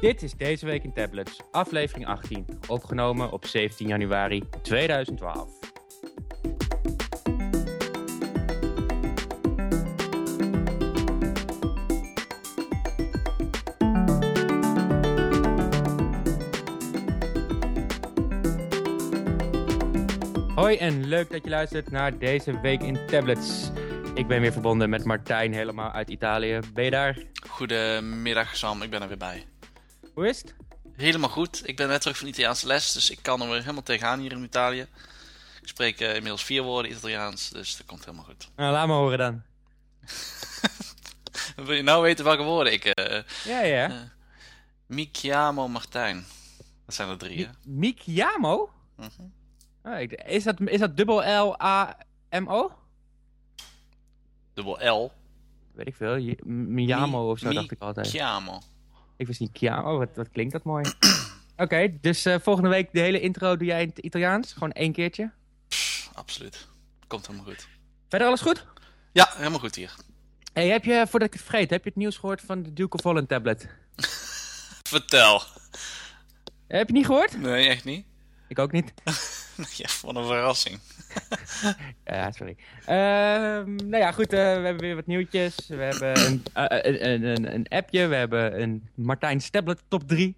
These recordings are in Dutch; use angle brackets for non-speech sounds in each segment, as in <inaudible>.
Dit is Deze Week in Tablets, aflevering 18, opgenomen op 17 januari 2012. Hoi en leuk dat je luistert naar Deze Week in Tablets. Ik ben weer verbonden met Martijn, helemaal uit Italië. Ben je daar? Goedemiddag Sam, ik ben er weer bij. Hoe is het? Helemaal goed. Ik ben net terug van Italiaanse les, dus ik kan er weer helemaal tegenaan hier in Italië. Ik spreek eh, inmiddels vier woorden Italiaans, dus dat komt helemaal goed. Nou, laat me horen dan. <laughs> Wil je nou weten welke woorden ik... eh Ja, ja. eh, mi chiamo Martijn. Dat zijn er drie, hè? Mi Chiamo? Mhm. Oh, ik- is, dat, is dat dubbel L-A-M-O? Dubbel L. Weet ik veel. Miamo Mi- of zo mi dacht ik altijd. Chiamo. Ik wist niet Chiamo. Wat, wat klinkt dat mooi. <clears throat> Oké, dus eh, volgende week de hele intro doe jij in het Italiaans. Gewoon één keertje. Absoluut. Komt helemaal goed. Verder alles goed? Ja, helemaal goed hier. Hey, heb je, voordat ik het vergeet, heb je het nieuws gehoord van de Duke of Holland tablet? <laughs> Vertel. Heb je niet gehoord? Nee, echt niet? Ik ook niet. <laughs> <laughs> ja, wat een verrassing. <laughs> Ja, sorry. Ehm, nou ja, goed. eh, we hebben weer wat nieuwtjes. We hebben een, eh, een, een, een, een appje. We hebben een Martijn Tablet top 3.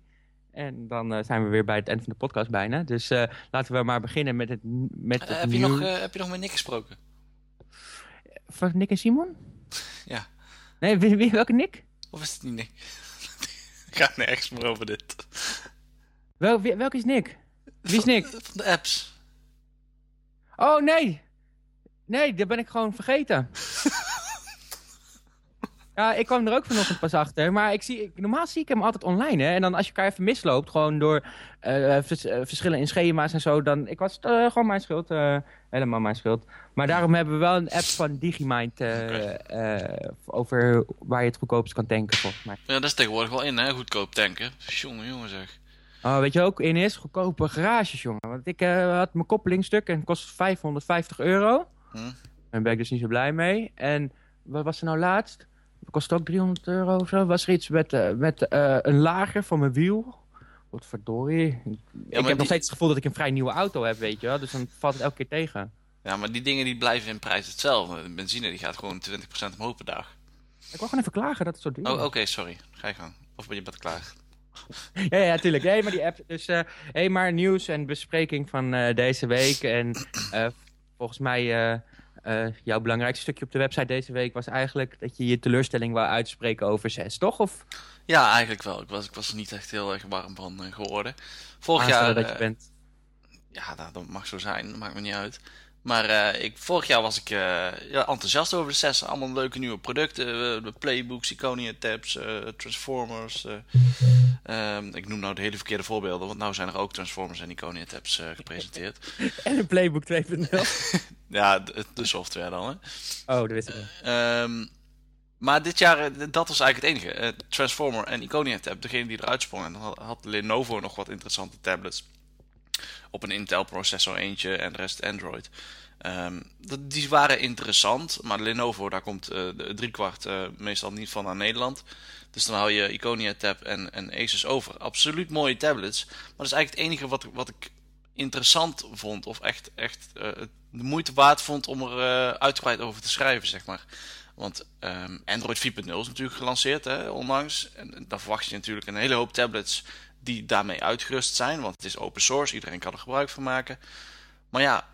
En dan eh, zijn we weer bij het eind van de podcast bijna. Dus eh, laten we maar beginnen met het, met het Eh, heb, je nog, eh, heb je nog met Nick gesproken? Van Nick en Simon? <laughs> Ja. Nee, wie, wie- welke Nick? Of is het niet Nick? Gaat nergens meer over dit. Wel, welke is Nick? Wie is Nick? Van de apps. Oh, nee. Nee, dat ben ik gewoon vergeten. <laughs> Ja, ik kwam er ook vanochtend pas achter. Maar ik zie, ik- normaal zie ik hem altijd online. Hè? En dan als je elkaar even misloopt, gewoon door eh, vers- eh, verschillen in schema's en zo. Dan, ik was eh, gewoon mijn schuld. helemaal mijn schuld. Maar daarom hebben we wel een app van Digimind over waar je het goedkoopst kan tanken, volgens mij. Ja, dat is tegenwoordig wel in, hè? Goedkoop tanken. Jongen, jongen zeg. Oh, weet je ook, in is goedkope garages, jongen. Want ik eh, had mijn koppelingstuk en het kost 550 euro. Hm? Daar ben ik dus niet zo blij mee. En wat was er nou laatst? Het kost ook 300 euro of zo. Was er iets met, eh, met eh, een lager van mijn wiel? Wat verdorie. ik heb die- nog steeds het gevoel dat ik een vrij nieuwe auto heb, weet je wel. Dus dan valt het elke keer tegen. Ja, maar die dingen die blijven in prijs hetzelfde. De benzine die gaat gewoon 20% omhoog per dag. Ik wil gewoon even klagen dat het zo duur Oh, oké, sorry. Ga je gang. Of ben je bent klaar? Ja, ja, tuurlijk. Nee, maar die app. Dus, eh hey, maar nieuws en bespreking van eh, deze week. En eh, volgens mij, jouw belangrijkste stukje op de website deze week was eigenlijk dat je je teleurstelling wou uitspreken over zes, toch? Of Ja, eigenlijk wel. Ik was, ik was er niet echt heel erg warm van geworden. Vorig aanstellen jaar... dat je bent? Ja, dat, dat mag zo zijn. Dat maakt me niet uit. Maar eh, ik, vorig jaar was ik eh, ja, enthousiast over de 6. Allemaal leuke nieuwe producten. eh, de playbooks, Iconia tabs, Transformers. eh. Ehm, ik noem nou de hele verkeerde voorbeelden. Want nou zijn er ook Transformers en Iconia tabs gepresenteerd. <laughs> En een Playbook 2.0. <laughs> Ja, de, de software dan. Hè. Oh, dat wist ik niet. Ehm, maar dit jaar, dat was eigenlijk het enige. Transformer en Iconia tab, degene die eruit sprong. En dan had, had Lenovo nog wat interessante tablets. Op een Intel processor eentje en de rest Android. Ehm, die waren interessant, maar Lenovo, daar komt de driekwart eh meestal niet van naar Nederland. Dus dan hou je Iconia Tab en, en Asus over. Absoluut mooie tablets, maar dat is eigenlijk het enige wat, wat ik interessant vond. Of echt, echt eh, de moeite waard vond om er uitgebreid over te schrijven, zeg maar. Want ehm, Android 4.0 is natuurlijk gelanceerd, hè, onlangs. En dan verwacht je natuurlijk een hele hoop tablets die daarmee uitgerust zijn. Want het is open source, iedereen kan er gebruik van maken. Maar ja,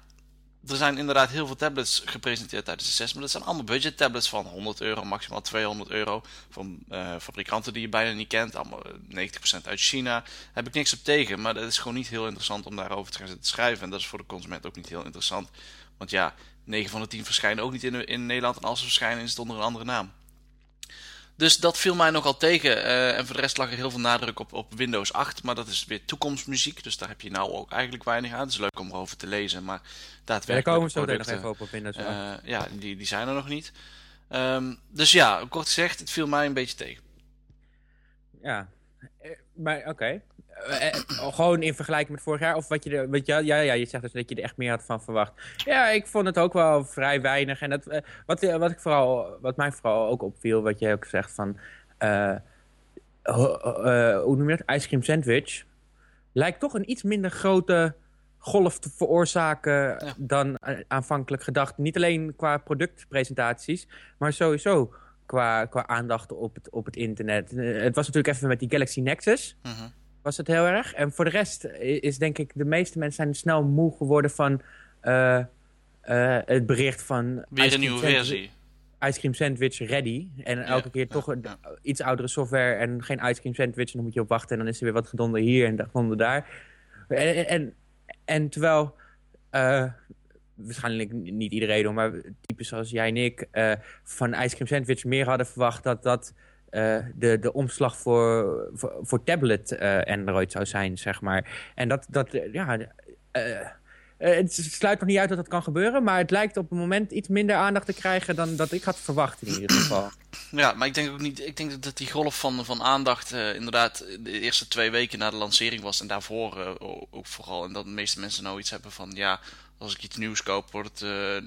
er zijn inderdaad heel veel tablets gepresenteerd tijdens de 6. Maar dat zijn allemaal budget tablets van 100 euro, maximaal 200 euro. Van eh, fabrikanten die je bijna niet kent. Allemaal eh, 90% uit China. Daar heb ik niks op tegen. Maar dat is gewoon niet heel interessant om daarover te gaan zitten schrijven. En dat is voor de consument ook niet heel interessant. Want ja, 9 van de 10 verschijnen ook niet in, in Nederland. En als ze verschijnen is het onder een andere naam. Dus dat viel mij nogal tegen. eh, en voor de rest lag er heel veel nadruk op, op Windows 8. Maar dat is weer toekomstmuziek. Dus daar heb je nou ook eigenlijk weinig aan. Het is leuk om erover te lezen. Maar Ja, daar daadwerkelijk. komen zo nog even op op Windows. eh, ja, die, die zijn er nog niet. Ehm, dus ja, kort gezegd, het viel mij een beetje tegen. ja. Eh, maar oké. Eh, eh, gewoon in vergelijking met vorig jaar? Of wat je er, wat je, ja, ja, je zegt dus dat je er echt meer had van verwacht. Ja, ik vond het ook wel vrij weinig. En dat, wat, wat, ik vooral, wat mij vooral ook opviel, wat jij ook zegt van... eh, hoe noem je dat? Ice cream sandwich. Lijkt toch een iets minder grote golf te veroorzaken dan aanvankelijk gedacht. Niet alleen qua productpresentaties, maar sowieso qua, qua aandacht op het, op het internet. het was natuurlijk even met die Galaxy Nexus. Mhm. Was het heel erg. En voor de rest is denk ik, de meeste mensen zijn snel moe geworden van het bericht van... Weer een nieuwe versie ice cream sandwich ready. En elke keer toch een, iets oudere software en geen ice cream sandwich. En dan moet je op wachten en dan is er weer wat gedonder hier en gedonder daar. En, en, en terwijl uh, waarschijnlijk niet iedereen, maar types zoals jij en ik uh, van ice cream sandwich meer hadden verwacht dat dat uh, de, de omslag voor, voor, tablet Android zou zijn, zeg maar. En dat, dat ja, uh, het sluit nog niet uit dat dat kan gebeuren, maar het lijkt op het moment iets minder aandacht te krijgen dan dat ik had verwacht in ieder geval. Ja, maar ik denk ook niet. Ik denk dat die golf van, van aandacht uh, inderdaad de eerste twee weken na de lancering was en daarvoor uh, ook vooral. En dat de meeste mensen nou iets hebben van ja, als ik iets nieuws koop, wordt het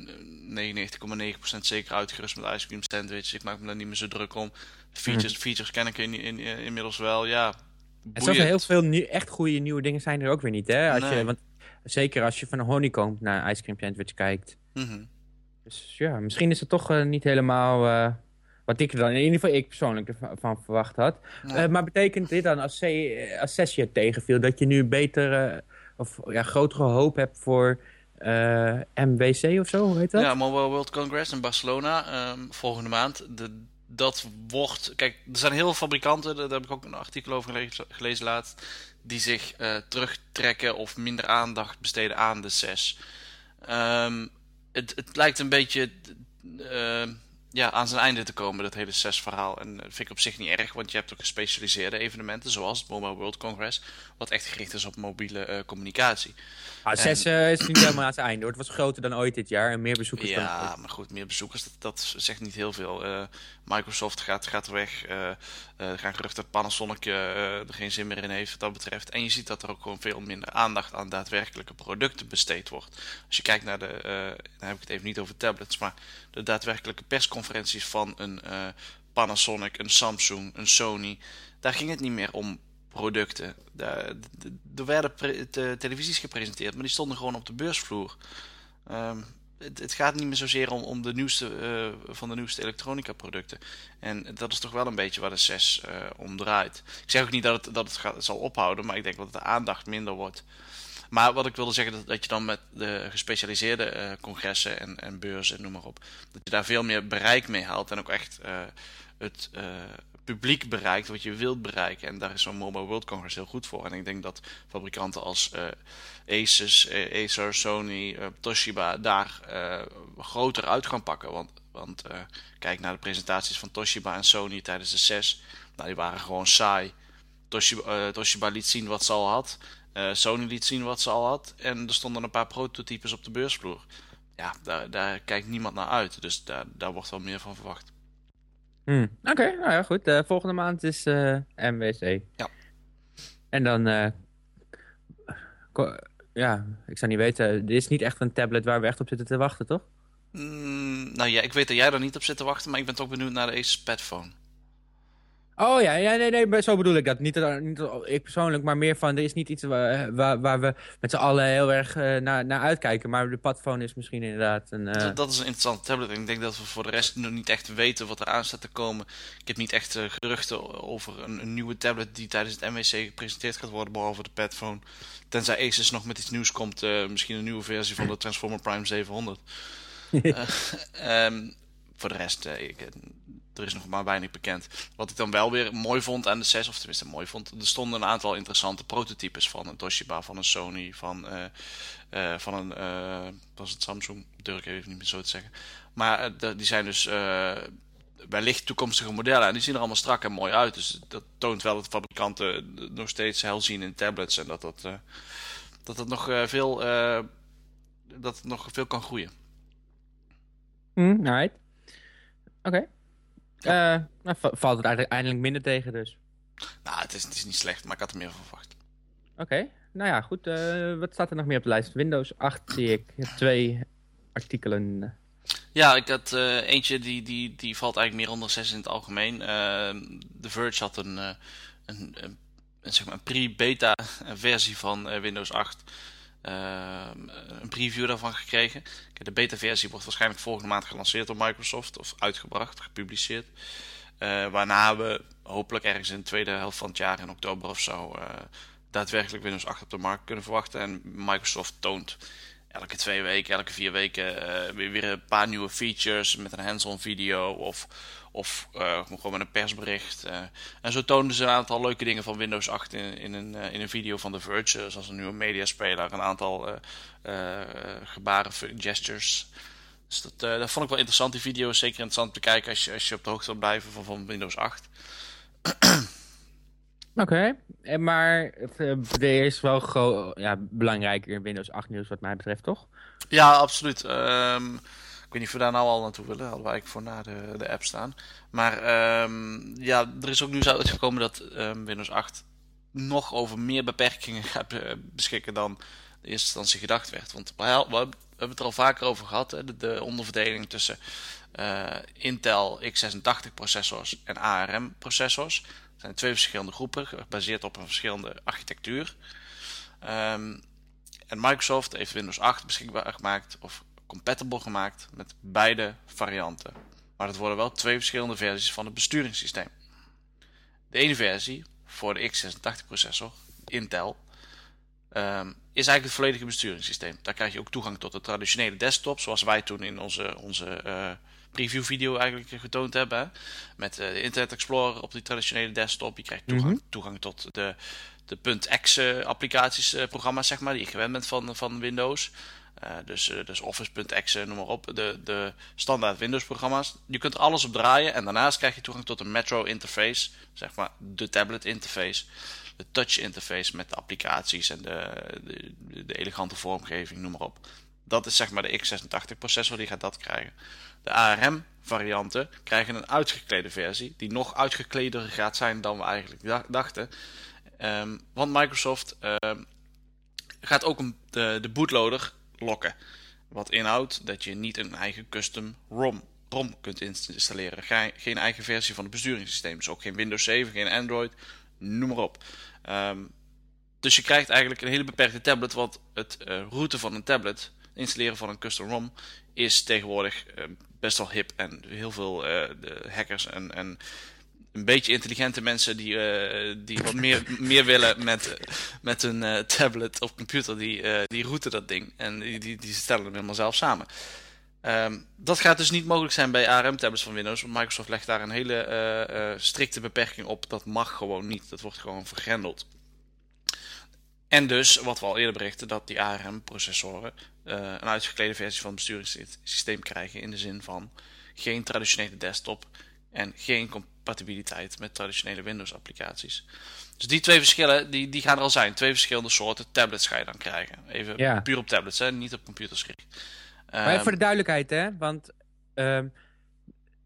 99,9% zeker uitgerust met ice cream sandwich. Ik maak me daar niet meer zo druk om. Features, hmm. features ken ik in, in, inmiddels wel, ja. En zoveel heel veel echt goede nieuwe dingen zijn er ook weer niet, hè? Als je, want Zeker als je van een honeycomb naar een ice cream sandwich kijkt. Mhm. Dus ja, misschien is het toch uh, niet helemaal uh, wat ik er dan in ieder geval ik persoonlijk ervan verwacht had. Maar betekent dit dan als, C, als sessie tegenviel dat je nu betere of ja, grotere hoop hebt voor MWC of zo, hoe heet dat? Ja, Mobile World Congress in Barcelona um, volgende maand. De, dat wordt, kijk, er zijn heel veel fabrikanten, daar heb ik ook een artikel over gelezen, laatst die zich uh, terugtrekken of minder aandacht besteden aan de SES. Um, het, het lijkt een beetje uh, ja, aan zijn einde te komen, dat hele SES-verhaal. En dat vind ik op zich niet erg, want je hebt ook gespecialiseerde evenementen, zoals het Mobile World Congress, wat echt gericht is op mobiele uh, communicatie. Ah, 6 uh, is niet helemaal aan het einde. Hoor. Het was groter dan ooit dit jaar en meer bezoekers ja, dan Ja, maar goed, meer bezoekers, dat, dat zegt niet heel veel. Uh, Microsoft gaat, gaat weg. Uh, er gaan geruchten dat Panasonic er geen zin meer in heeft wat dat betreft. En je ziet dat er ook gewoon veel minder aandacht aan daadwerkelijke producten besteed wordt. Als je kijkt naar de, dan heb ik het even niet over tablets, maar de daadwerkelijke persconferenties van een Panasonic, een Samsung, een Sony. Daar ging het niet meer om producten. Er werden televisies gepresenteerd, maar die stonden gewoon op de beursvloer. Ehm, het, het, gaat niet meer zozeer om, om de nieuwste uh, van de nieuwste elektronica producten. En dat is toch wel een beetje waar de 6 uh, eh, om draait. Ik zeg ook niet dat het, dat het gaat, zal ophouden, maar ik denk dat de aandacht minder wordt. Maar wat ik wilde zeggen, dat, dat je dan met de gespecialiseerde uh, congressen en, en beurzen, noem maar op, dat je daar veel meer bereik mee haalt en ook echt het publiek bereikt wat je wilt bereiken. En daar is zo'n Mobile World Congress heel goed voor. En ik denk dat fabrikanten als uh, Asus, uh, Acer, Sony, Toshiba daar groter uit gaan pakken. Want, want kijk naar de presentaties van Toshiba en Sony tijdens de 6. Nou, die waren gewoon saai. Toshiba, Toshiba liet zien wat ze al had. Sony liet zien wat ze al had. En er stonden een paar prototypes op de beursvloer. Ja, daar, daar kijkt niemand naar uit. Dus daar, daar wordt wel meer van verwacht. Hmm. Oké, nou ja, goed. Uh, volgende maand is uh, eh, MWC. Ja. En dan... Uh, ja, ik zou niet weten. Dit is niet echt een tablet waar we echt op zitten te wachten, toch? Mm, nou ja, ik weet dat jij er niet op zit te wachten, maar ik ben toch benieuwd naar de Ace Padphone. Oh ja, ja nee, nee, zo bedoel ik dat. Niet, niet ik persoonlijk, maar meer van, er is niet iets waar, waar, waar we met z'n allen heel erg uh, naar, naar uitkijken. Maar de padphone is misschien inderdaad een... Uh... Dat, dat, is een interessante tablet. Ik denk dat we voor de rest nog niet echt weten wat er aan staat te komen. Ik heb niet echt uh, geruchten over een, een, nieuwe tablet die tijdens het MWC gepresenteerd gaat worden, behalve de padphone. Tenzij Asus nog met iets nieuws komt, misschien een nieuwe versie van de Transformer Prime 700. um, <laughs> <laughs> ehm, voor de rest, ik, er is nog maar weinig bekend. Wat ik dan wel weer mooi vond aan de 6, of tenminste mooi vond, er stonden een aantal interessante prototypes van een Toshiba, van een Sony, van, uh, uh, van een, uh, was het Samsung, durf ik even niet meer zo te zeggen. Maar die zijn dus wellicht toekomstige modellen en die zien er allemaal strak en mooi uit. Dus dat toont wel dat fabrikanten nog steeds hel zien in tablets en dat dat, dat, dat nog veel, dat nog veel kan groeien. Mm. Oké. Uh, nou, valt het eigenlijk eindelijk minder tegen dus. Nou, het is, het is niet slecht, maar ik had er meer van verwacht. Oké, nou ja, goed. Uh, wat staat er nog meer op de lijst? Windows 8 zie ik. Twee artikelen. Ja, ik had uh, eentje die, die, die valt eigenlijk meer onder 6 in het algemeen. The Verge had een, een, een, zeg maar een pre-beta versie van Windows 8 een preview daarvan gekregen. De beta-versie wordt waarschijnlijk volgende maand gelanceerd door Microsoft of uitgebracht, gepubliceerd. waarna we hopelijk ergens in de tweede helft van het jaar, in oktober of zo, daadwerkelijk Windows 8 op de markt kunnen verwachten. En Microsoft toont elke twee weken, elke vier weken weer, weer, een paar nieuwe features met een hands-on video of, of uh, gewoon met een persbericht. Uh. en zo toonden ze een aantal leuke dingen van Windows 8 in, in, een, in een video van The Verge, zoals een nieuwe mediaspeler, een aantal gebaren, gestures. Dus dat, dat vond ik wel interessant, die video. Zeker interessant te kijken als je, als je op de hoogte wil blijven van, van Windows 8. <clears throat> Oké, okay. maar er is wel ja, belangrijker Windows 8 nieuws wat mij betreft, toch? Ja, absoluut. Um, weet niet of we daar nou al naartoe willen. Hadden wij voor na de, de app staan. Maar um, ja, er is ook nieuws uitgekomen dat um, Windows 8 nog over meer beperkingen gaat beschikken dan in eerste instantie gedacht werd. Want we, hebben het er al vaker over gehad, hè, de, de onderverdeling tussen uh, Intel x86 processors en ARM processors zijn twee verschillende groepen, gebaseerd op een verschillende architectuur. Um, en Microsoft heeft Windows 8 beschikbaar gemaakt, of compatible gemaakt, met beide varianten. Maar het worden wel twee verschillende versies van het besturingssysteem. De ene versie, voor de x86 processor, Intel, um, is eigenlijk het volledige besturingssysteem. Daar krijg je ook toegang tot de traditionele desktop, zoals wij toen in onze, onze uh, preview video eigenlijk getoond hebben. Met uh, de Internet Explorer op die traditionele desktop. Je krijgt toegang, mm toegang tot de, de .exe applicaties, uh, programma's zeg maar, die je gewend bent van, van Windows. Uh, dus, dus Office.exe, noem maar op. De, de standaard Windows programma's. Je kunt er alles op draaien. En daarnaast krijg je toegang tot een Metro interface. Zeg maar de tablet interface. De touch interface met de applicaties en de, de, de elegante vormgeving, noem maar op. Dat is zeg maar de x86 processor, die gaat dat krijgen. De ARM varianten krijgen een uitgeklede versie, die nog uitgekleder gaat zijn dan we eigenlijk dachten. Um, want Microsoft um, gaat ook de, de, bootloader lokken. Wat inhoudt dat je niet een eigen custom ROM, ROM kunt installeren. Geen eigen versie van het besturingssysteem. Dus ook geen Windows 7, geen Android, noem maar op. Um, dus je krijgt eigenlijk een hele beperkte tablet, want het uh, routen van een tablet, installeren van een custom ROM, is tegenwoordig uh, best wel hip. En heel veel uh, hackers en, en een beetje intelligente mensen die, uh, die wat meer, meer willen met, met hun uh, tablet of computer, die, uh, die routen dat ding. En die, die, stellen hem helemaal zelf samen. Um, dat gaat dus niet mogelijk zijn bij ARM-tablets van Windows, want Microsoft legt daar een hele strikte beperking op. Dat mag gewoon niet, dat wordt gewoon vergrendeld. En dus, wat we al eerder berichten, dat die ARM-processoren een uitgeklede versie van het besturingssysteem krijgen. In de zin van geen traditionele desktop en geen compatibiliteit met traditionele Windows-applicaties. Dus die twee verschillen, die, die gaan er al zijn. Twee verschillende soorten tablets ga je dan krijgen. Even ja. puur op tablets, hè? niet op computers gericht. Maar um, voor de duidelijkheid, hè? Want um,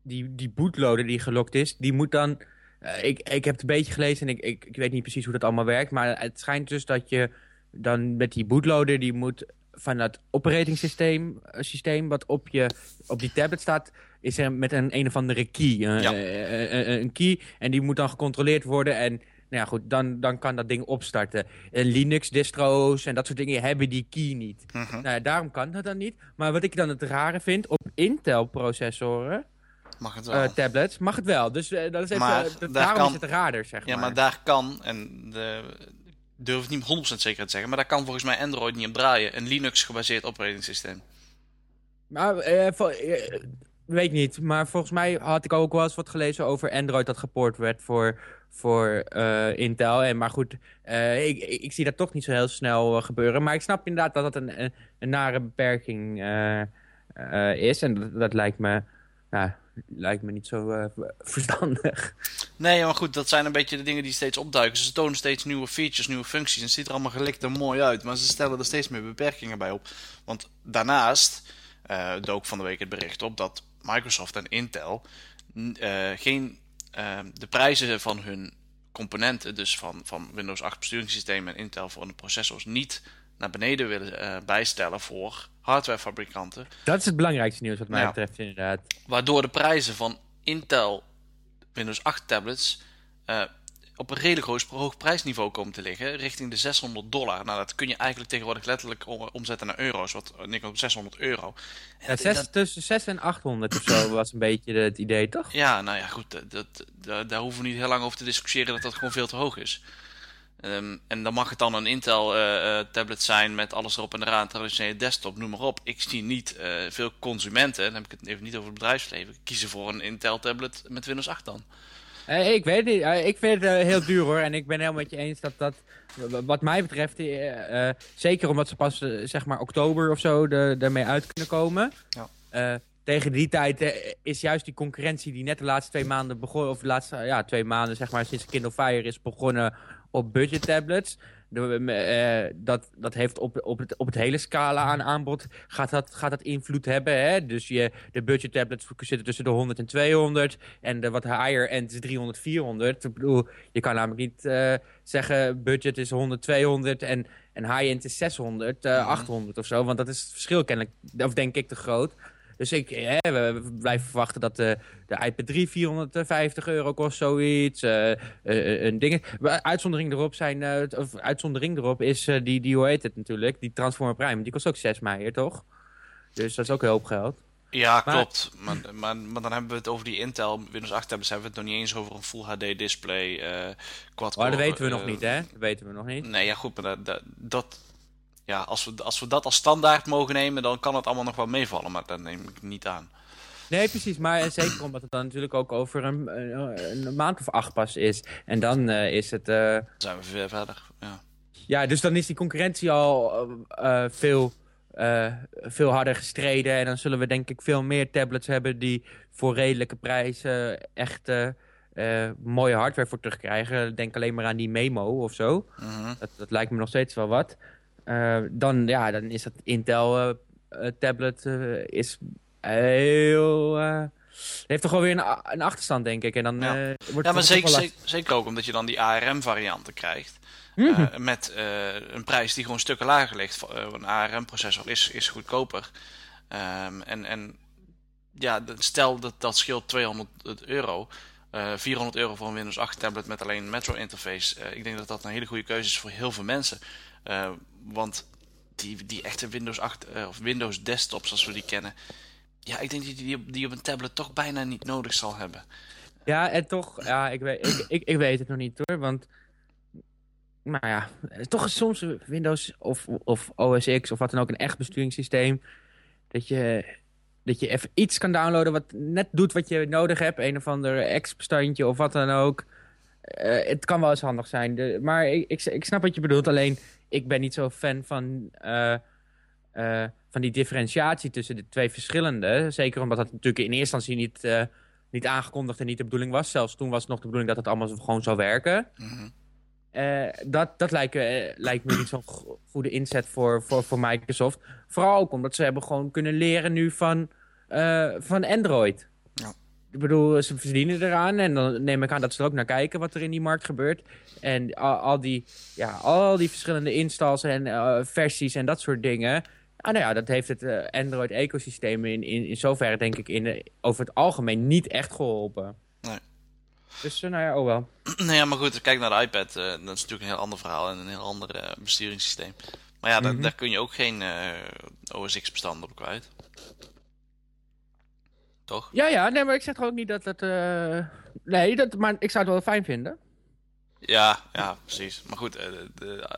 die, die bootloader die gelokt is, die moet dan uh, ik, ik heb het een beetje gelezen en ik, ik, ik weet niet precies hoe dat allemaal werkt. Maar het schijnt dus dat je dan met die bootloader, die moet van het operating systeem, eh, systeem wat op, je, op die tablet staat, is er met een een of andere key. Uh, ja. uh, een key en die moet dan gecontroleerd worden en nou ja, goed, dan, dan kan dat ding opstarten. Linux-distro's en dat soort dingen hebben die key niet. -huh. nou ja, daarom kan dat dan niet. Maar wat ik dan het rare vind, op Intel-processoren mag het wel. Uh, tablets, mag het wel. Dus uh, dat is even, maar uh, daarom kan, is het raarder, zeg ja, maar. maar daar kan, en de, durf ik niet 100% zeker te zeggen, maar daar kan volgens mij Android niet op draaien. Een Linux-gebaseerd operating systeem. Maar, weet niet, maar volgens mij had ik ook wel eens wat gelezen over Android dat gepoord werd voor, voor Intel. En, maar goed, ik, ik, ik, zie dat toch niet zo heel snel gebeuren. Maar ik snap inderdaad dat dat een, een, nare beperking is. En dat, lijkt me... Ja, lijkt me niet zo verstandig. Nee, maar goed, dat zijn een beetje de dingen die steeds opduiken. Ze tonen steeds nieuwe features, nieuwe functies. En het ziet er allemaal gelikt en mooi uit. Maar ze stellen er steeds meer beperkingen bij op. Want daarnaast uh, dook van de week het bericht op dat Microsoft en Intel uh, geen, de prijzen van hun componenten, dus van, van Windows 8 besturingssysteem en Intel voor de processors, niet naar beneden willen uh, bijstellen voor hardwarefabrikanten. Dat is het belangrijkste nieuws wat mij ja. betreft inderdaad. Waardoor de prijzen van Intel Windows 8 tablets uh, op een redelijk hoog, hoog prijsniveau komen te liggen, richting de 600 dollar. Nou, dat kun je eigenlijk tegenwoordig letterlijk omzetten naar euro's, wat Nick op 600 euro. Ja, zes, tussen 6 en 800 of zo was een beetje het idee, toch? Ja, nou ja, goed, dat, dat, daar hoeven we niet heel lang over te discussiëren dat dat gewoon veel te hoog is. Um, en dan mag het dan een Intel uh, tablet zijn met alles erop en eraan, traditionele desktop, noem maar op. Ik zie niet uh, veel consumenten, dan heb ik het even niet over het bedrijfsleven, kiezen voor een Intel tablet met Windows 8 dan. Uh, ik weet niet, ik vind het heel duur hoor. En ik ben helemaal met je eens dat dat, wat mij betreft, zeker omdat ze pas zeg maar oktober of zo ermee uit kunnen komen. Ja. tegen die tijd is juist die concurrentie die net de laatste twee maanden begonnen, of de laatste ja, twee maanden zeg maar sinds Kindle Fire is begonnen op budget tablets. De, uh, dat, dat heeft op, op, het, op het hele scala aan aanbod gaat dat, gaat dat invloed hebben. Hè? Dus je, de budget tablets zitten tussen de 100 en 200. En de wat higher end is 300, 400. Ik bedoel, je kan namelijk niet uh, zeggen budget is 100, 200 en, en high end is 600, uh, 800 of zo. Want dat is het verschil kennelijk, of denk ik, te groot. Dus ik, hè, we blijven verwachten dat de, de iPad 3 450 euro kost, zoiets. Uh, uh, een ding. Uitzondering erop, zijn, of uitzondering erop is die, die, hoe heet het natuurlijk, die Transformer Prime. Die kost ook 6 mei, toch? Dus dat is ook heel hoop geld. Ja, klopt. Maar, maar, maar, dan hebben we het over die Intel Windows 8 hebben, hebben we het nog niet eens over een Full HD display. Uh, quad oh, dat weten we nog niet, hè? Dat weten we nog niet. Nee, ja goed, maar dat, dat, ja, als we, als we dat als standaard mogen nemen, dan kan het allemaal nog wel meevallen. Maar dat neem ik niet aan. Nee, precies. Maar zeker omdat het dan natuurlijk ook over een, een, maand of acht pas is. En dan uh, is het... Uh... Dan zijn we weer verder, ja. Ja, dus dan is die concurrentie al uh, veel, veel harder gestreden. En dan zullen we denk ik veel meer tablets hebben die voor redelijke prijzen echt... mooie hardware voor terugkrijgen. Denk alleen maar aan die Memo of zo. -huh. dat, dat lijkt me nog steeds wel wat. Uh, dan, ja, dan is dat Intel uh, tablet uh, is heel... heeft toch wel weer een, een, achterstand, denk ik. En dan, ja, wordt ja maar zeker, zeker, zeker, ook omdat je dan die ARM-varianten krijgt. Mm -hmm. met een prijs die gewoon stukken lager ligt. een ARM-processor is, is goedkoper. Um, en, en ja, stel dat dat scheelt 200 euro. 400 euro voor een Windows 8 tablet met alleen een Metro interface. ik denk dat dat een hele goede keuze is voor heel veel mensen. Want die, die echte Windows 8 uh, of Windows desktops zoals we die kennen. Ja, ik denk dat je die, die op een tablet toch bijna niet nodig zal hebben. Ja, en toch, ja, ik weet, ik, ik, weet het nog niet hoor. Want, nou ja, toch is soms Windows of, of OS X of wat dan ook een echt besturingssysteem. Dat je, dat je even iets kan downloaden wat net doet wat je nodig hebt. Een of ander ex-bestandje of wat dan ook. Uh, het kan wel eens handig zijn. Maar ik, ik, ik snap wat je bedoelt. Alleen, ik ben niet zo fan van, uh, uh, van die differentiatie tussen de twee verschillende. Zeker omdat dat natuurlijk in eerste instantie niet, uh, niet aangekondigd en niet de bedoeling was. Zelfs toen was het nog de bedoeling dat het allemaal gewoon zou werken. Mm -hmm. dat dat lijkt, lijkt me niet zo'n goede inzet voor, voor, voor Microsoft. Vooral ook omdat ze hebben gewoon kunnen leren nu van, van Android. Ik bedoel, ze verdienen eraan en dan neem ik aan dat ze er ook naar kijken wat er in die markt gebeurt. En al, al die, ja, al die verschillende installs en uh, versies en dat soort dingen. Ah, nou ja, dat heeft het uh, Android-ecosysteem in, in, in zoverre denk ik in, over het algemeen niet echt geholpen. Nee. Dus uh, nou ja, oh wel. <clears throat> Nou ja, maar goed, kijk naar de iPad. dat is natuurlijk een heel ander verhaal en een heel ander besturingssysteem. Maar ja, mm -hmm. daar kun je ook geen OS X bestanden op kwijt toch? Ja, ja, nee, maar ik zeg ook niet dat het... Uh... Nee, dat, maar ik zou het wel fijn vinden. Ja, ja, precies. Maar goed, uh, de,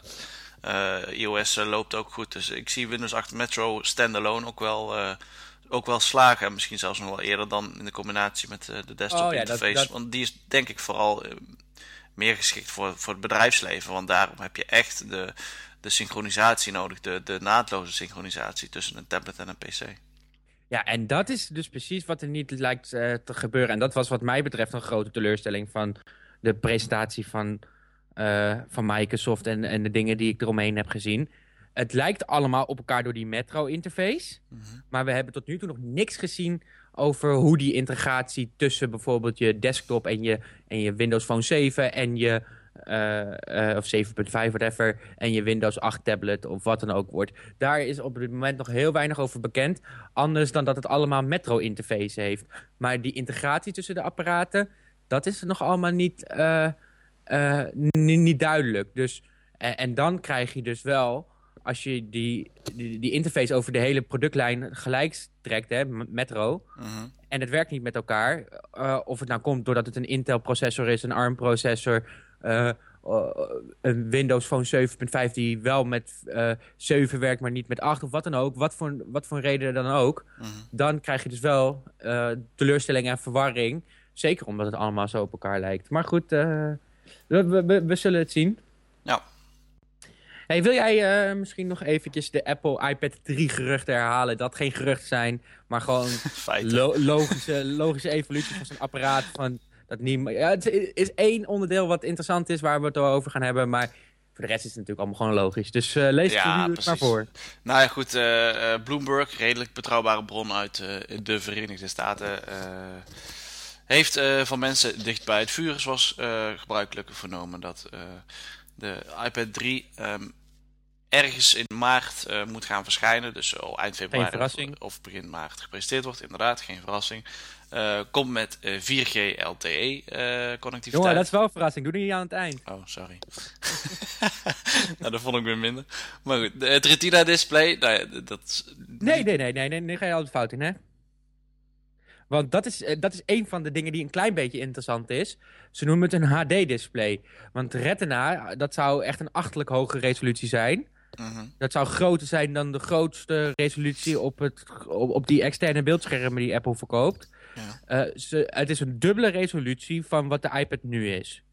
uh, iOS loopt ook goed. Dus ik zie Windows 8 Metro standalone ook wel, ook wel slagen. En misschien zelfs nog wel eerder dan in de combinatie met de desktop oh, ja, interface. Dat, dat... Want die is denk ik vooral meer geschikt voor, voor het bedrijfsleven. Want daarom heb je echt de, de synchronisatie nodig. De, de naadloze synchronisatie tussen een tablet en een pc. Ja, en dat is dus precies wat er niet lijkt uh, te gebeuren. En dat was wat mij betreft een grote teleurstelling van de presentatie van, uh, van Microsoft en, en de dingen die ik eromheen heb gezien. Het lijkt allemaal op elkaar door die Metro-interface. Mm -hmm. Maar we hebben tot nu toe nog niks gezien over hoe die integratie tussen bijvoorbeeld je desktop en je, en je Windows Phone 7 en je of 7.5 whatever, en je Windows 8 tablet of wat dan ook wordt. Daar is op dit moment nog heel weinig over bekend. Anders dan dat het allemaal metro interface heeft. Maar die integratie tussen de apparaten, dat is nog allemaal niet, eh, ni- niet duidelijk. Dus, en, en dan krijg je dus wel, als je die, die, die interface over de hele productlijn gelijk trekt, hè, Metro, Mhm. en het werkt niet met elkaar, eh, of het nou komt doordat het een Intel-processor is, een ARM-processor, eh, eh, een Windows Phone 7.5 die wel met eh 7 werkt, maar niet met 8 of wat dan ook, wat voor, wat voor reden dan ook, Mhm. dan krijg je dus wel eh, teleurstelling en verwarring. Zeker omdat het allemaal zo op elkaar lijkt. Maar goed, eh, we, we, we- zullen het zien. Ja. Hey, wil jij eh, misschien nog eventjes de Apple iPad 3 geruchten herhalen? Dat geen geruchten zijn, maar gewoon <laughs> lo- logische, logische evolutie van zo'n apparaat. Van dat niemand, ja, het is één onderdeel wat interessant is waar we het over gaan hebben. Maar voor de rest is het natuurlijk allemaal gewoon logisch. Dus eh, lees het Ja, precies. maar voor. Nou ja, goed. eh, eh, Bloomberg, redelijk betrouwbare bron uit de Verenigde Staten, heeft van mensen dicht bij het vuur, zoals gebruikelijk, vernomen dat de iPad 3 ehm, ergens in maart moet gaan verschijnen. Dus al eind februari of, of begin maart gepresenteerd wordt. Inderdaad, geen verrassing. Eh, komt met eh, 4G LTE eh, connectiviteit. Jongen, dat is wel een verrassing. Doe die niet aan het eind. Oh, sorry. <laughs> nou, dat vond ik weer minder. Maar goed, het Retina display, nou dat is- Nee, nee, nee, nee, nee, nee, ga je altijd fout in, hè? Want dat is, eh, dat is een van de dingen die een klein beetje interessant is. Ze noemen het een HD-display. Want Retina, dat zou echt een achtelijk hoge resolutie zijn. Mhm. Dat zou groter zijn dan de grootste resolutie op, het, op, op die externe beeldschermen die Apple verkoopt. Ja. Eh, ze, het is een dubbele resolutie van wat de iPad nu is.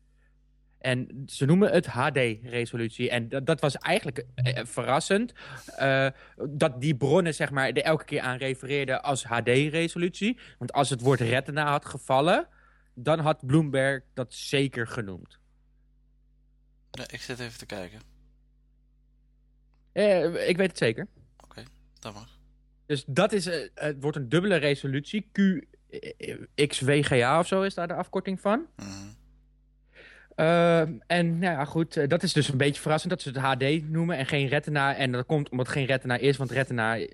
En ze noemen het HD-resolutie. En dat, dat was eigenlijk eh, verrassend. eh, dat die bronnen zeg maar, er elke keer aan refereerden als HD-resolutie. Want als het woord retina had gevallen... dan had Bloomberg dat zeker genoemd. Nee, ik zit even te kijken. Eh, ik weet het zeker. Dat mag. Dus dat is, het wordt een dubbele resolutie. QXWGA of zo is daar de afkorting van. Mhm. Ehm, en nou ja, goed, eh, dat is dus een beetje verrassend dat ze het HD noemen en geen Retina. En dat komt omdat het geen Retina is, want Retina eh,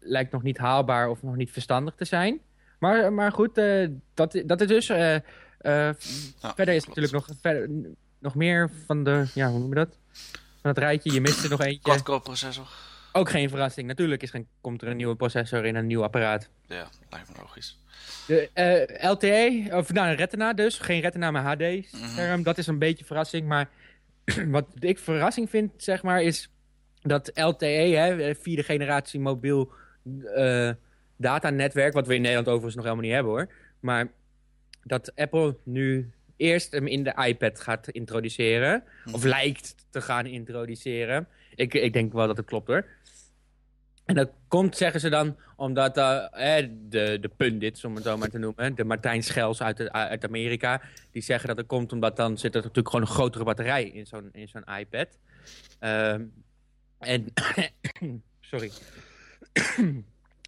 lijkt nog niet haalbaar of nog niet verstandig te zijn. Maar, maar goed, eh, dat, dat is dus. eh, eh, verder is klopt. natuurlijk nog, verder, nog meer van de, ja, hoe noem je dat? Van het rijtje, je mist er nog eentje. Quad-core processor. Ook geen verrassing. Natuurlijk is komt er een nieuwe processor in een nieuw apparaat. Ja, lijkt me logisch. De eh, LTE, of nou, een Retina dus. Geen Retina, maar HD-scherm. Mhm. Dat is een beetje verrassing. Maar <clears throat> wat ik verrassing vind, zeg maar, is dat LTE, hè, vierde generatie mobiel eh datanetwerk, wat we in Nederland overigens nog helemaal niet hebben hoor. Maar dat Apple nu eerst hem in de iPad gaat introduceren. Of lijkt te gaan introduceren. Ik, ik denk wel dat het klopt hoor. En dat komt, zeggen ze dan, omdat eh, eh, de, de pundits, om het zo maar te noemen, de Martijn Schels uit, de- uit Amerika, die zeggen dat het komt omdat dan zit er natuurlijk gewoon een grotere batterij in zo'n in zo'n iPad. Ehm, en, <coughs> sorry. <coughs>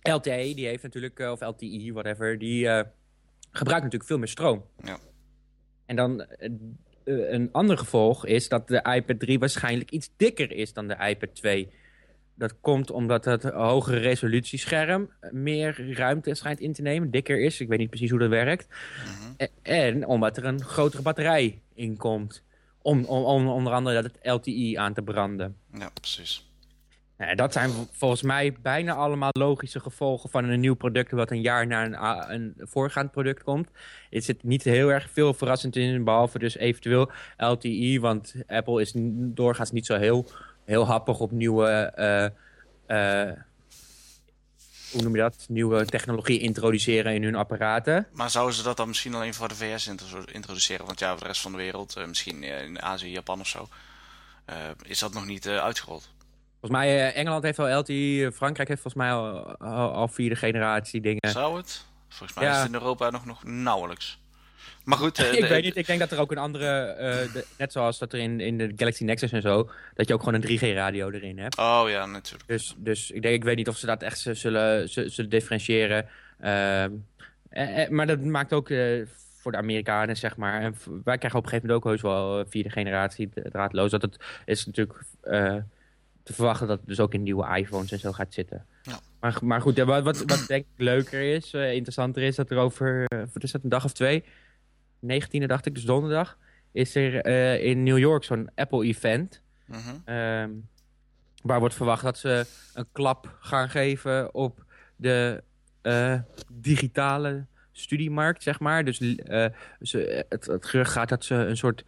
LTE, die heeft natuurlijk, eh, of LTE, whatever, die eh, gebruikt natuurlijk veel meer stroom. Ja. En dan eh, eh, een ander gevolg is dat de iPad 3 waarschijnlijk iets dikker is dan de iPad 2. Dat komt omdat het hogere resolutiescherm meer ruimte schijnt in te nemen, dikker is. Ik weet niet precies hoe dat werkt. Mhm. En omdat er een grotere batterij in komt. Om, om, om onder andere dat het LTE aan te branden. Ja, precies. Nou, dat zijn vol- volgens mij bijna allemaal logische gevolgen van een nieuw product... wat een jaar na een, een voorgaand product komt. Er zit niet heel erg veel verrassend in, behalve dus eventueel LTE... want Apple is doorgaans niet zo heel, heel happig op nieuwe... eh, eh, hoe noem je dat? Nieuwe technologie introduceren in hun apparaten. Maar zouden ze dat dan misschien alleen voor de VS intro- introduceren? Want ja, voor de rest van de wereld, eh, misschien in Azië, Japan of zo, is dat nog niet uitgerold. Volgens mij, Engeland heeft al LTE, Frankrijk heeft volgens mij al, al, al vierde generatie dingen. Zou het? Volgens mij Ja. is het in Europa nog, nog nauwelijks. Maar goed, eh, <laughs> ik de- weet niet, ik denk dat er ook een andere, eh, de- net zoals dat er in, in de Galaxy Nexus en zo, dat je ook gewoon een 3G-radio erin hebt. Oh ja, natuurlijk. Dus, dus ik, denk, ik weet niet of ze dat echt zullen, zullen differentiëren. Ehm, eh, eh, maar dat maakt ook voor de Amerikanen, zeg maar. En wij krijgen op een gegeven moment ook heus wel vierde generatie draadloos. Dat het is natuurlijk te verwachten dat het dus ook in nieuwe iPhones en zo gaat zitten. Ja. Maar, maar goed, wat, wat, wat denk ik leuker is, interessanter is, dat er over, is dat, een dag of twee, 19e dacht ik, dus donderdag, is er eh, in New York zo'n Apple-event. Mhm. Ehm, waar wordt verwacht dat ze een klap gaan geven op de eh, digitale studiemarkt, zeg maar. Dus eh, ze, het, het gerucht gaat dat ze een soort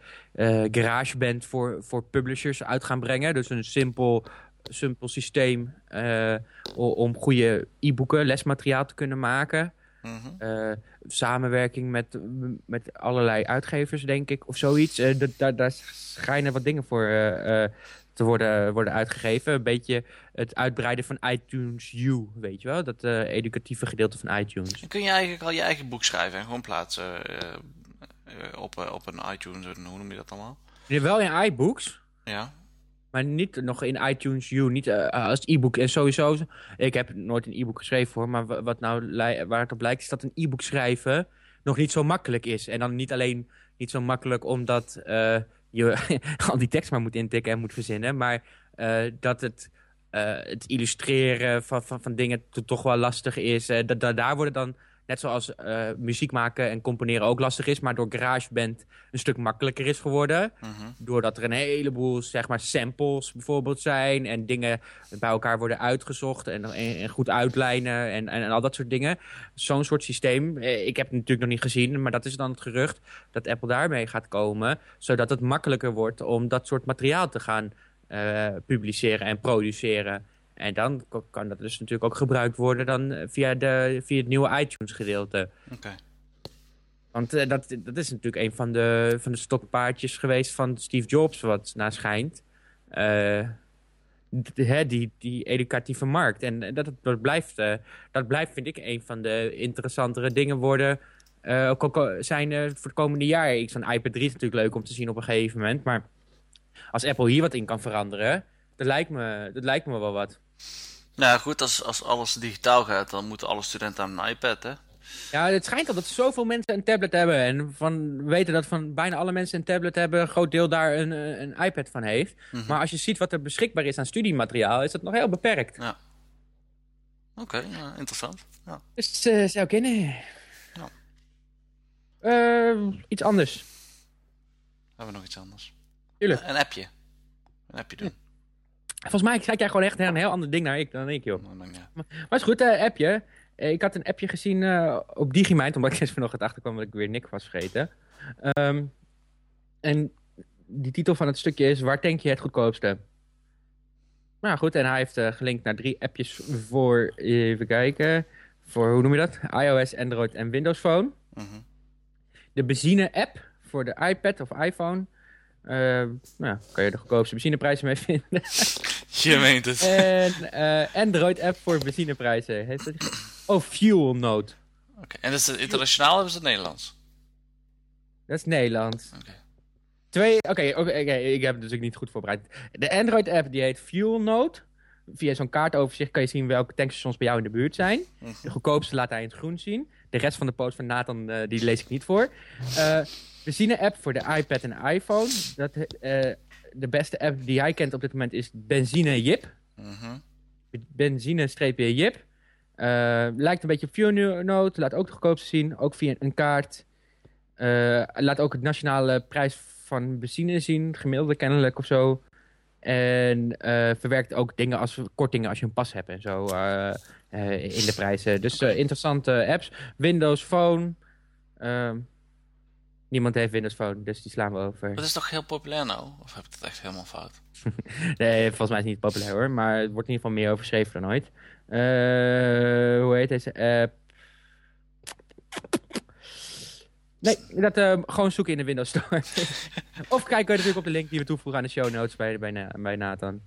garageband voor, voor publishers uit gaan brengen. Dus een simpel, simpel systeem om goede e-boeken, lesmateriaal te kunnen maken. Mhm. Eh, samenwerking met, met allerlei uitgevers, denk ik, of zoiets. Dat- daar, daar schijnen wat dingen voor eh, te worden, worden uitgegeven. Een beetje het uitbreiden van iTunes U, weet je wel? Dat educatieve gedeelte van iTunes. En kun je eigenlijk al je eigen boek schrijven en gewoon plaatsen op, op een iTunes, hoe noem je dat allemaal? Ja, Wel in iBooks, Ja. Maar niet nog in iTunes U, niet eh, als e-book. En sowieso, ik heb nooit een e-book geschreven hoor, maar wa- wat nou waar het op lijkt is dat een e-book schrijven nog niet zo makkelijk is. En dan niet alleen niet zo makkelijk omdat eh, je <laughs> al die tekst maar moet intikken en moet verzinnen, maar eh, dat het, eh, het illustreren van, van, van dingen to- toch wel lastig is. Eh, da- da- daar worden dan, net zoals eh, muziek maken en componeren ook lastig is, maar door GarageBand een stuk makkelijker is geworden. Mhm. Doordat er een heleboel zeg maar, samples bijvoorbeeld zijn en dingen bij elkaar worden uitgezocht en, en, en goed uitlijnen en, en, en al dat soort dingen. Zo'n soort systeem. Eh, Ik heb het natuurlijk nog niet gezien, maar dat is dan het gerucht dat Apple daarmee gaat komen. Zodat het makkelijker wordt om dat soort materiaal te gaan eh, publiceren en produceren. En dan kan dat dus natuurlijk ook gebruikt worden dan eh, via, de, via het nieuwe iTunes gedeelte. Oké. Want eh, dat, dat is natuurlijk een van de, van de stokpaardjes geweest van Steve Jobs, wat naar schijnt. Eh, hè, die, die educatieve markt. En dat, dat, blijft, dat blijft, vind ik, een van de interessantere dingen worden. ook, al zijn voor de komende jaren. Ik- Zo'n iPad 3 is natuurlijk leuk om te zien op een gegeven moment. Maar als Apple hier wat in kan veranderen, dat lijkt me, dat lijkt me wel wat. Nou goed, als, als alles digitaal gaat, dan moeten alle studenten aan een iPad, hè? Ja, het schijnt al dat zoveel mensen een tablet hebben. En van, we weten dat van bijna alle mensen een tablet hebben. Een groot deel daar een, eh, een iPad van heeft. Mhm. Maar als je ziet wat er beschikbaar is aan studiemateriaal, is dat nog heel beperkt. Ja. Oké, ja, interessant. Ja. Dus eh zou kunnen. Ja. Eh, iets anders. Hebben we nog iets anders? Tuurlijk. Een appje. Een appje doen. Volgens mij kijk jij gewoon echt naar een heel ander ding naar ik, dan ik, joh. Nou, dan, ja. Maar is goed, eh, appje. Eh, ik had een appje gezien eh, op Digimind, omdat ik <laughs> eens vanochtend achterkwam dat ik weer Nick was vergeten. Ehm, en die titel van het stukje is, waar denk je het goedkoopste? Nou goed, en hij heeft gelinkt naar drie appjes voor, even kijken, voor, hoe noem je dat? iOS, Android en Windows Phone. Mhm. De benzine-app voor de iPad of iPhone. Eh, nou, kan je de goedkoopste benzineprijzen mee vinden. <laughs> <laughs> Je meent het. en eh, Android-app voor benzineprijzen. Heeft dat... Oh, Fuel Note. Oké. En dat is het internationaal of is het Nederlands? Dat is Nederlands. Oké. Twee, oké, oké, oké, ik heb het dus ook niet goed voorbereid. De Android-app die heet Fuel Note. Via zo'n kaartoverzicht kan je zien welke tankstations bij jou in de buurt zijn. Mhm. De goedkoopste laat hij in het groen zien. De rest van de post van Nathan, eh, die lees ik niet voor. Eh benzine-app voor de iPad en iPhone. Dat, de beste app die hij kent op dit moment is Benzine Jip. Mhm. Benzine-jip. Eh, lijkt een beetje op Fuel Note. Laat ook de goedkoopste zien. Ook via een kaart. Eh, laat ook het nationale prijs van benzine zien. Gemiddelde kennelijk of zo. En eh, verwerkt ook dingen als kortingen als je een pas hebt en zo in de prijzen. Dus interessante apps. Windows Phone. Niemand heeft Windows Phone, dus die slaan we over. Dat is toch heel populair nou? Of heb ik het echt helemaal fout? <laughs> Nee, volgens mij is het niet populair hoor, maar het wordt in ieder geval meer over geschreven dan ooit. Eh, hoe heet deze app? Nee, dat eh, gewoon zoeken in de Windows Store. <laughs> of kijken natuurlijk op de link die we toevoegen aan de show notes bij, bij, Na- bij Nathan.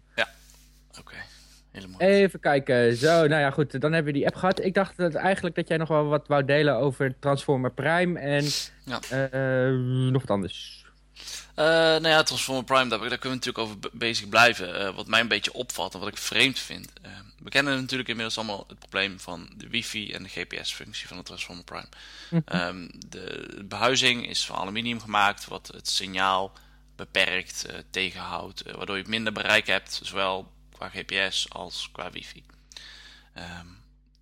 Oké. Hele Even kijken. Zo, nou ja, goed. Dan hebben we die app gehad. Ik dacht dat eigenlijk dat jij nog wel wat wou delen over Transformer Prime en Ja. eh, nog wat anders. Eh, nou ja, Transformer Prime, daar, daar kunnen we natuurlijk over be- bezig blijven. Eh, wat mij een beetje opvalt en wat ik vreemd vind. We kennen natuurlijk inmiddels allemaal het probleem van de wifi en de GPS-functie van de Transformer Prime. Ehm, de behuizing is van aluminium gemaakt, wat het signaal beperkt, tegenhoudt, waardoor je minder bereik hebt, zowel qua GPS als qua wifi. Ehm,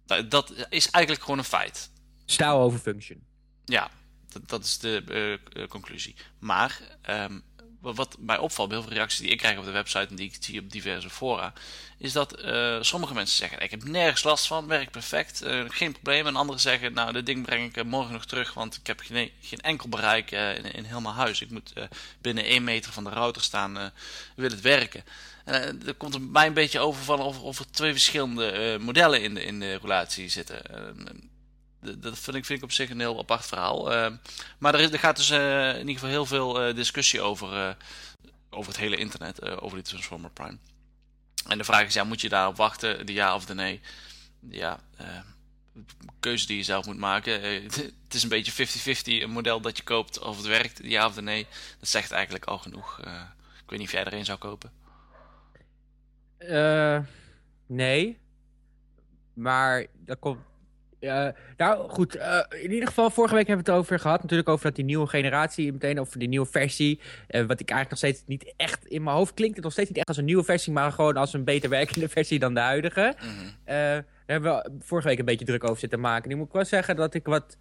nou, dat is eigenlijk gewoon een feit. Staal over function. Ja, Dat, dat is de conclusie. Maar ehm, wat mij opvalt bij heel veel reacties die ik krijg op de website en die ik zie op diverse fora, is dat uh, sommige mensen zeggen: Ik heb nergens last van, werkt perfect, uh, geen probleem. En anderen zeggen: Nou, dit ding breng ik uh, morgen nog terug, want ik heb geen, geen enkel bereik in, in heel mijn huis. Ik moet binnen 1 meter van de router staan, wil het werken. En er komt er mij een beetje over van of, of er twee verschillende modellen in de, in de relatie zitten dat vind ik, vind ik op zich een heel apart verhaal. Uh, maar er, is, er gaat dus uh, in ieder geval heel veel uh, discussie over, over het hele internet, over die Transformer Prime. En de vraag is, ja, moet je daarop wachten, de ja of de nee? Ja, keuze die je zelf moet maken. <laughs> het is een beetje 50-50 een model dat je koopt of het werkt, ja of de nee. Dat zegt eigenlijk al genoeg. ik weet niet of jij er een zou kopen. nee. Maar dat komt uh, nou goed, uh, in ieder geval vorige week hebben we het over gehad. Natuurlijk over dat die nieuwe generatie, meteen over die nieuwe versie. Uh, wat ik eigenlijk nog steeds niet echt in mijn hoofd klinkt. Het nog steeds niet echt als een nieuwe versie, maar gewoon als een beter werkende <laughs> versie dan de huidige. Mm daar hebben we vorige week een beetje druk over zitten maken. Nu moet ik wel zeggen dat ik wat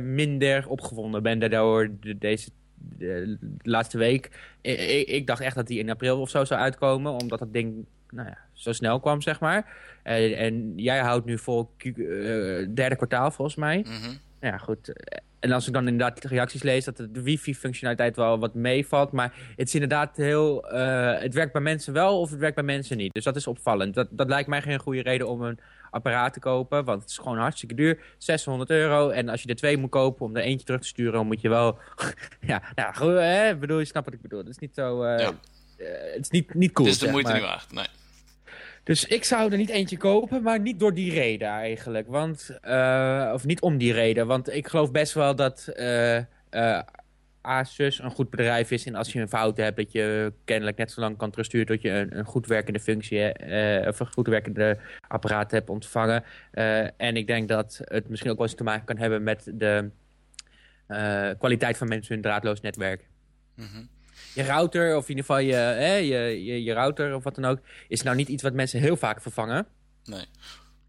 minder opgewonden ben daardoor deze de, laatste week. Ik, ik, dacht echt dat die in april of zo zou uitkomen, omdat dat ding nou ja, zo snel kwam, zeg maar. En, en jij houdt nu vol uh, derde kwartaal, volgens mij. Mm Ja, goed. En als ik dan inderdaad de reacties lees, dat de wifi-functionaliteit wel wat meevalt. Maar het is inderdaad heel... Uh, het werkt bij mensen wel of het werkt bij mensen niet. Dus dat is opvallend. Dat, dat lijkt mij geen goede reden om een apparaat te kopen. Want het is gewoon hartstikke duur. 600 euro. En als je er twee moet kopen om er eentje terug te sturen, dan moet je wel... <laughs> ja, nou, goed, hè? Bedoel, je snapt wat ik bedoel. Het is niet zo... Uh, ja. het is niet, niet cool, Het is de moeite niet waard, nee. Dus ik zou er niet eentje kopen, maar niet door die reden eigenlijk. Want, uh, of niet om die reden. Want ik geloof best wel dat uh, uh, Asus een goed bedrijf is. En als je een fout hebt, dat je kennelijk net zo lang kan terugsturen... tot je een, een goed werkende functie of een goed werkende apparaat hebt ontvangen. en ik denk dat het misschien ook wel eens te maken kan hebben met de kwaliteit van mensen hun draadloos netwerk. Mm je router, of in ieder geval je, hè, je, je, je, router of wat dan ook, is nou niet iets wat mensen heel vaak vervangen. Nee.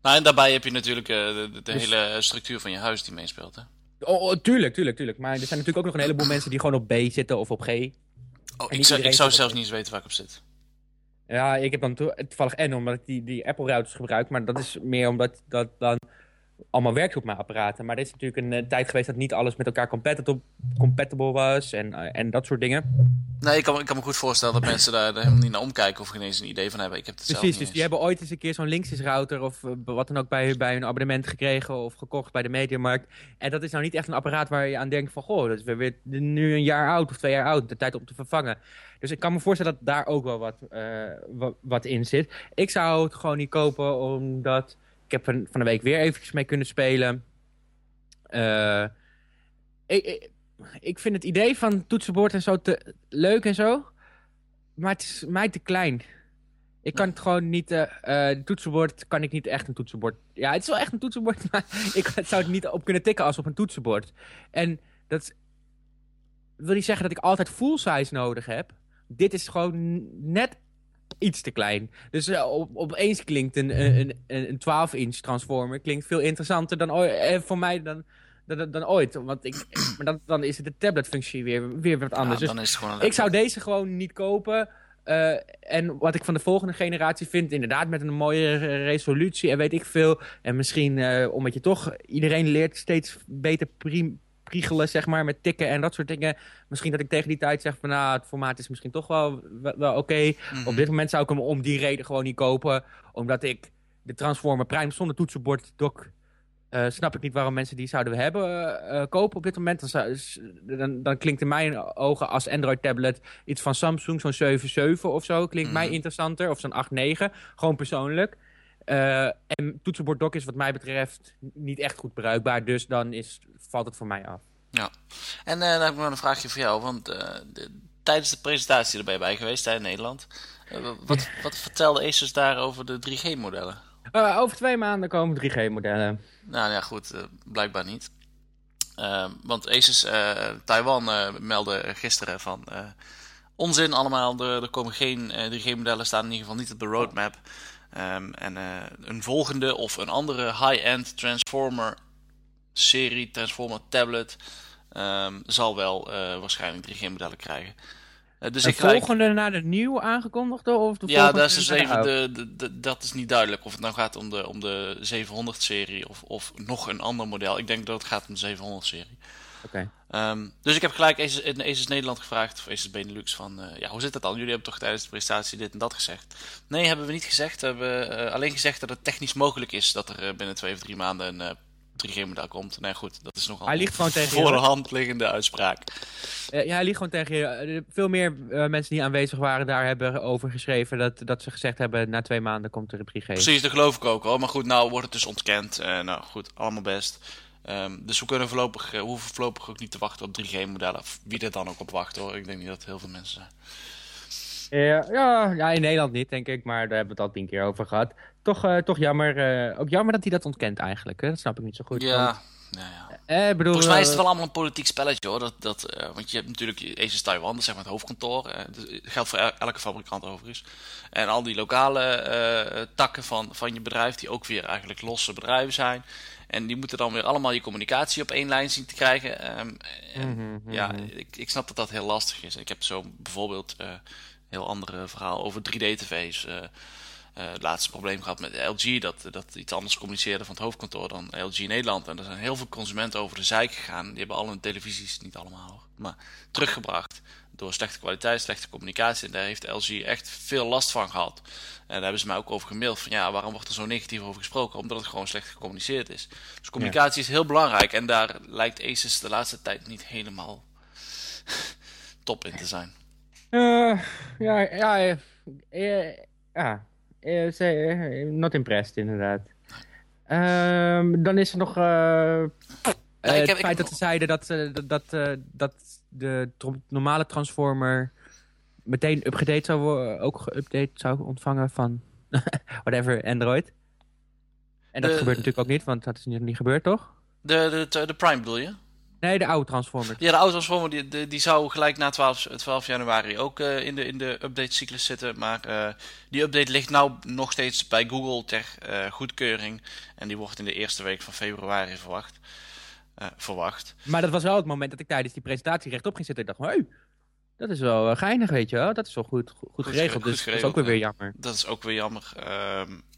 Nou, en daarbij heb je natuurlijk de, de dus- hele structuur van je huis die meespeelt, hè? Oh, oh, tuurlijk, tuurlijk, tuurlijk. Maar er zijn natuurlijk ook nog een heleboel mensen die gewoon op B zitten of op G. Oh, ik zou, ik zou zelfs niet eens weten waar ik op zit. Ja, ik heb dan toevallig N omdat ik die, die Apple routers gebruik. Maar dat is meer omdat dat dan allemaal werkt op mijn apparaten. Maar dit is natuurlijk een uh, tijd geweest dat niet alles met elkaar compatible, compatible was en, uh, en dat soort dingen. Nee, ik kan, ik kan me goed voorstellen dat mensen daar helemaal niet naar omkijken of geen eens een idee van hebben. Ik heb het Precies, dus die hebben ooit eens een keer zo'n Linksys router of uh, wat dan ook bij, bij hun abonnement gekregen of gekocht bij de Mediamarkt. En dat is nou niet echt een apparaat waar je aan denkt van, goh, dat is weer nu een jaar oud of twee jaar oud, de tijd om te vervangen. Dus ik kan me voorstellen dat daar ook wel wat, wat, wat in zit. Ik zou het gewoon niet kopen omdat ik heb van, van de week weer eventjes mee kunnen spelen. Uh, ik, ik, ik, vind het idee van toetsenbord en zo te leuk en zo. Maar het is mij te klein. Ik kan het gewoon niet... Uh, uh, toetsenbord kan ik niet echt een toetsenbord... Ja, het is wel echt een toetsenbord, <laughs> maar ik zou het niet op kunnen tikken als op een toetsenbord. En dat wil niet zeggen dat ik altijd full size nodig heb. Dit is gewoon net iets te klein. Dus uh, op, opeens klinkt een, een, een, 12-inch transformer klinkt veel interessanter dan uh, voor mij dan, dan, dan, ooit. Want ik, <clears throat> maar dan, dan is het de tabletfunctie weer, weer wat anders. Ja, dus ik zou deze gewoon niet kopen. Uh, en wat ik van de volgende generatie vind, inderdaad met een mooie resolutie en weet ik veel. En misschien uh, omdat je toch, iedereen leert steeds beter prim, priegelen, zeg maar, met tikken en dat soort dingen. Misschien dat ik tegen die tijd zeg van, nou, het formaat is misschien toch wel, wel, oké. Mhm. Op dit moment zou ik hem om die reden gewoon niet kopen. Omdat ik de Transformer Prime zonder toetsenbord dock... Uh, snap ik niet waarom mensen die zouden hebben uh, kopen op dit moment. Dan, dan, dan, klinkt in mijn ogen als Android tablet iets van Samsung, zo'n 7.7 of zo. Klinkt mij mhm. interessanter. Of zo'n 8.9. Gewoon persoonlijk. Uh, en toetsenbord dock is wat mij betreft niet echt goed bruikbaar. Dus dan is, valt het voor mij af. Ja, en uh, dan heb ik nog een vraagje voor jou. Want de, tijdens de presentatie erbij bij geweest hè, in Nederland. wat, wat vertelde Asus daar over de 3G-modellen? over twee maanden komen 3G-modellen. Nou ja, goed. blijkbaar niet. want Asus Taiwan meldde gisteren van onzin allemaal. Er, er komen geen 3G-modellen, staan in ieder geval niet op de roadmap. Um, en uh, een volgende of een andere high-end transformer serie Transformer tablet ehm, zal wel eh, waarschijnlijk 3G-modellen krijgen. Uh, dus de ik volgende naar de nieuw aangekondigde? Of de ja, dat is, dus even de, de, de, dat is niet duidelijk. Of het nou gaat om de, om de 700-serie of, of nog een ander model. Ik denk dat het gaat om de 700-serie. Oké. Okay. Um, dus ik heb gelijk Aces, in Aces Nederland gevraagd, of Aces Benelux, van uh, ja, hoe zit dat dan? Jullie hebben toch tijdens de presentatie dit en dat gezegd? Nee, hebben we niet gezegd. We hebben uh, alleen gezegd dat het technisch mogelijk is dat er uh, binnen twee of drie maanden een 3G-model komt. Nee, goed, dat is nogal hij ligt gewoon tegen voor de hand liggende uitspraak. ja, hij ligt gewoon tegen je. Veel meer mensen die aanwezig waren daar hebben over geschreven dat, dat ze gezegd hebben na twee maanden komt er een 3G. Precies, dat geloof ik ook al. Maar goed, nou wordt het dus ontkend. nou goed, allemaal best. Um, dus we kunnen voorlopig, uh, hoeven voorlopig ook niet te wachten op 3G-modellen. Wie er dan ook op wacht hoor. Ik denk niet dat heel veel mensen. Ja, ja, ja, in Nederland niet denk ik, maar daar hebben we het al tien keer over gehad. Toch, uh, toch jammer, uh, ook jammer dat hij dat ontkent eigenlijk. Hè? Dat snap ik niet zo goed. Ja, want, ja, ja. Eh, bedoel, Volgens mij is het wel allemaal een politiek spelletje hoor. Dat, dat, uh, want je hebt natuurlijk Asus Taiwan, dat is zeg maar het hoofdkantoor. Uh, dat geldt voor elke fabrikant overigens. En al die lokale uh, takken van, van je bedrijf, die ook weer eigenlijk losse bedrijven zijn. En die moeten dan weer allemaal je communicatie op één lijn zien te krijgen. Um, en, mm -hmm, ja, mm -hmm. ik, ik snap dat dat heel lastig is. Ik heb zo bijvoorbeeld een heel ander verhaal over 3D-tv's. Uh, het laatste probleem gehad met LG, dat, dat iets anders communiceerde van het hoofdkantoor dan LG Nederland. En er zijn heel veel consumenten over de zijk gegaan. Die hebben al hun televisies, niet allemaal, maar teruggebracht. Door slechte kwaliteit, slechte communicatie. En daar heeft LG echt veel last van gehad. En daar hebben ze mij ook over gemaild van ja, waarom wordt er zo negatief over gesproken? Omdat het gewoon slecht gecommuniceerd is. Dus communicatie ja. is heel belangrijk. En daar lijkt Asus de laatste tijd niet helemaal <laughs> top in te zijn. Uh, ja, ja, ja, ja. Uh, not impressed, inderdaad. Um, dan is er nog uh, ja, het heb, feit ik... dat ze zeiden dat, uh, dat, dat, dat de normale Transformer meteen upgedate zou worden, ook geüpdate zou ontvangen van <laughs> whatever Android. En dat De- gebeurt natuurlijk ook niet, want dat is niet, niet gebeurd, toch? De, de, de Prime bedoel je? Nee, de oude Transformer. Ja, de oude Transformer die, die, die zou gelijk na 12, 12 januari ook eh, in, de, in de update-cyclus zitten. Maar eh, die update ligt nou nog steeds bij Google ter eh, goedkeuring. En die wordt in de eerste week van februari verwacht. Eh, verwacht. Maar dat was wel het moment dat ik tijdens die presentatie rechtop ging zitten. Ik dacht, hé, hey, dat is wel eh, geinig, weet je wel. Dat is wel goed, goed, goed gere- geregeld. goed dus dat is ook weer weer ja. jammer. Dat is ook weer jammer.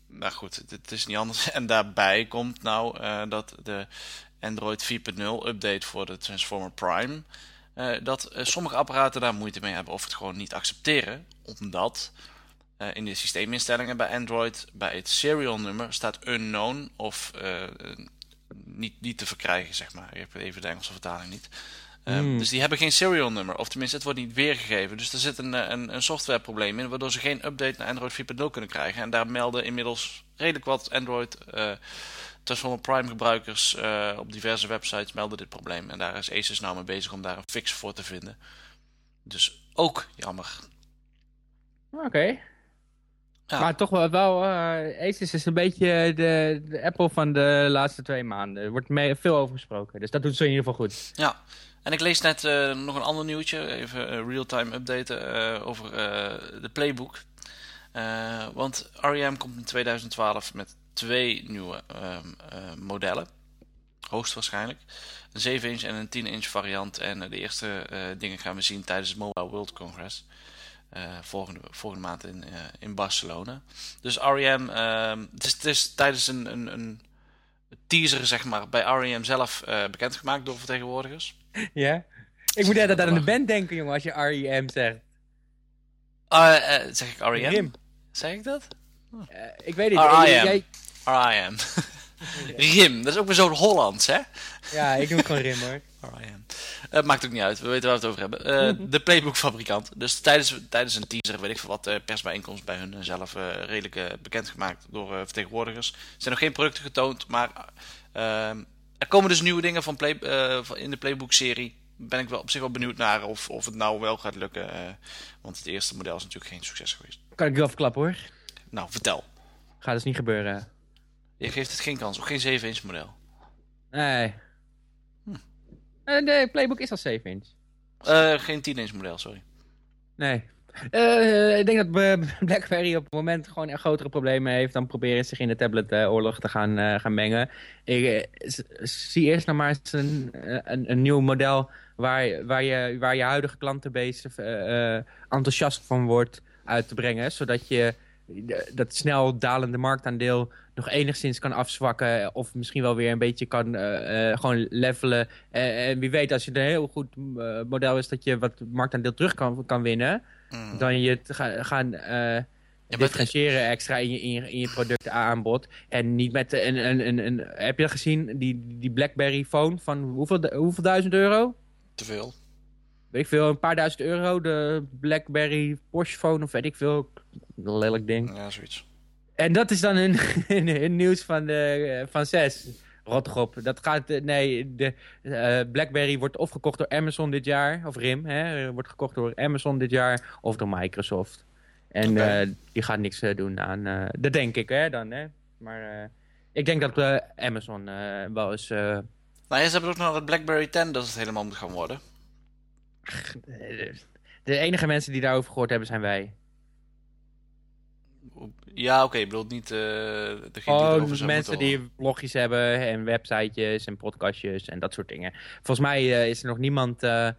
Maar goed, het, is niet anders. <laughs> En daarbij komt nou eh, dat de Android 4.0 update voor de Transformer Prime. dat sommige apparaten daar moeite mee hebben of het gewoon niet accepteren. Omdat in de systeeminstellingen bij Android bij het serial nummer staat unknown of niet, niet te verkrijgen, zeg maar. Ik heb even de Engelse vertaling niet. Ehm, Hmm. Dus die hebben geen serial nummer, of tenminste het wordt niet weergegeven. Dus er zit een, eh, een, een softwareprobleem in, waardoor ze geen update naar Android 4.0 kunnen krijgen. En daar melden inmiddels redelijk wat Android eh Transformer Prime gebruikers eh, op diverse websites melden dit probleem. En daar is Asus nou mee bezig om daar een fix voor te vinden. Dus ook jammer. Oké. Ja. Maar toch wel, wel Asus is een beetje de, de Apple van de laatste twee maanden. Er wordt mee, veel over gesproken. Dus dat doet ze in ieder geval goed. Ja, en ik lees net eh, nog een ander nieuwtje, even eh, real-time updaten over de Playbook. Want REM komt in 2012 met twee nieuwe ehm, eh, modellen, hoogstwaarschijnlijk. Een 7-inch en een 10-inch variant. En de eerste dingen gaan we zien tijdens het Mobile World Congress. Eh, volgende, volgende maand in, eh, in Barcelona. Dus REM, ehm, het, is, het is tijdens een, een, een teaser zeg maar, bij REM zelf eh, bekendgemaakt door vertegenwoordigers. Ja? Ik moet net aan de band denken, jongen, als je REM zegt. Ah, zeg ik REM? Zeg ik dat? Ik weet niet. RIM. RIM. <laughs> Rim, dat is ook weer zo'n Hollands, hè? ja, ik noem het gewoon Rim, hoor. <laughs> RIM. Eh, maakt ook niet uit, we weten waar we het over hebben. Eh, De Playbook-fabrikant. Dus tijdens, tijdens een teaser, weet ik veel wat, eh, persbijeenkomst bij hun zelf redelijk bekendgemaakt door vertegenwoordigers. Er zijn nog geen producten getoond, maar er komen dus nieuwe dingen van play, in de Playbook-serie. Ben ik wel op zich wel benieuwd naar of, of het nou wel gaat lukken. want het eerste model is natuurlijk geen succes geweest. Kan ik wel verklappen, hoor. Nou, vertel. Gaat dus niet gebeuren. Je geeft het geen kans, ook geen 7-inch model. Nee. Eh, de playbook is al 7 inch. Eh, geen 10-inch model, sorry. Nee. Uh, ik denk dat BlackBerry op het moment gewoon echt grotere problemen heeft dan proberen zich in de tabletoorlog te gaan, uh, gaan mengen. Ik zie eerst nog maar eens een, een, een, nieuw model waar, waar, je, waar je huidige klantenbase enthousiast van wordt uit te brengen. Zodat je dat snel dalende marktaandeel nog enigszins kan afzwakken. Of misschien wel weer een beetje kan uh, uh, gewoon levelen. Uh, en wie weet, als je een heel goed model is dat je wat marktaandeel terug kan, kan winnen. Mm. Dan je te ga, gaan ja, differentiëren extra in je, in je, in je productaanbod. En niet met een, een, een, een, Heb je dat gezien? Die, die BlackBerry phone van hoeveel, hoeveel duizend euro? Te veel. Weet ik veel, een paar duizend euro. De BlackBerry Porsche phone of weet ik veel. Een lelijk ding. Ja, zoiets. En dat is dan een, <laughs> nieuws van, de, van 6. Rot Dat gaat, eh, nee, de, uh, BlackBerry wordt of gekocht door Amazon dit jaar, of RIM, hè, wordt gekocht door Amazon dit jaar, of door Microsoft. En okay. uh, die gaat niks doen aan, dat denk ik, hè, dan, hè. Maar ik denk dat Amazon wel eens... nou ja, ze hebben ook nog het BlackBerry 10 dat het helemaal moet gaan worden. De enige mensen die daarover gehoord hebben zijn wij. Ja, oké, ik bedoel niet uh, degene oh, die mensen die blogjes hebben en websitejes en podcastjes en dat soort dingen. Volgens mij uh, is er nog niemand... Uh,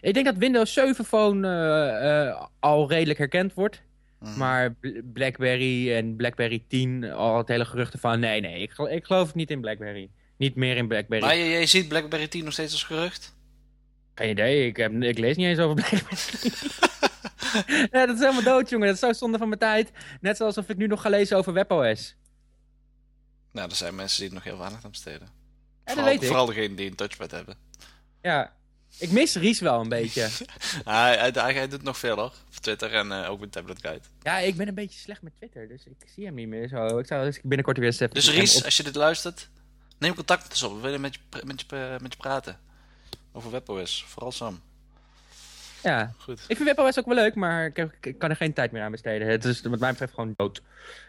ik denk dat Windows 7 Phone al redelijk herkend wordt. Mm. Maar BlackBerry en BlackBerry 10, al het hele geruchten van... Nee, nee, ik, ik geloof niet in BlackBerry. Niet meer in BlackBerry. Maar je, je ziet BlackBerry 10 nog steeds als gerucht? Geen idee, ik, heb, ik lees niet eens over BlackBerry. <laughs> <laughs> ja, dat is helemaal dood, jongen. Dat is zo zonde van mijn tijd. Net zoals of ik nu nog ga lezen over WebOS. Nou, er zijn mensen die het nog heel veel aandacht aan besteden. Ja, vooral, weet vooral degenen die een touchpad hebben. Ja, ik mis Ries wel een beetje. <laughs> hij, hij, hij, doet nog veel hoor. Op Twitter en uh, ook met Tablet Guide. Ja, ik ben een beetje slecht met Twitter, dus ik zie hem niet meer zo. Ik zou dus binnenkort weer eens even... Dus Ries, als je dit luistert, neem contact met ons op. We willen met je, met je, met je praten. Over WebOS, vooral Sam. Ja, Goed. ik vind WebOS ook wel leuk, maar ik, heb, ik, kan er geen tijd meer aan besteden. Het is wat mij betreft gewoon dood.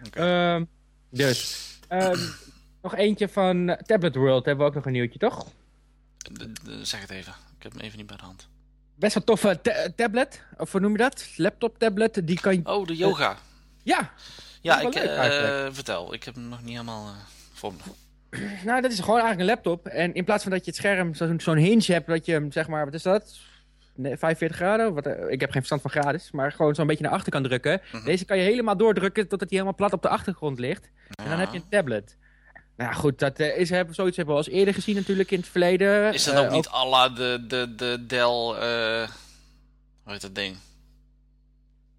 Okay. Um, dus, um, nog eentje van Tablet World hebben we ook nog een nieuwtje, toch? De, de, zeg het even, ik heb hem even niet bij de hand. Best wel toffe tablet, of hoe noem je dat? Laptop tablet, die kan je... Oh, de yoga. Uh, ja. Ja, ik, uh, vertel, ik heb hem nog niet helemaal uh, voor me. Nou, dat is gewoon eigenlijk een laptop. En in plaats van dat je het scherm zo'n zo hinge hebt, dat je hem, zeg maar, wat is dat? 45 graden. Wat, eh, ik heb geen verstand van graden, maar gewoon zo'n beetje naar achter kan drukken. Mhm. Deze kan je helemaal doordrukken totdat hij helemaal plat op de achtergrond ligt. En dan heb je een tablet. Nou ja, goed, dat uh, is, hebben, zoiets hebben we al eens eerder gezien natuurlijk in het verleden. Is dat uh, ook niet alla de, de, de Dell, hoe heet dat ding?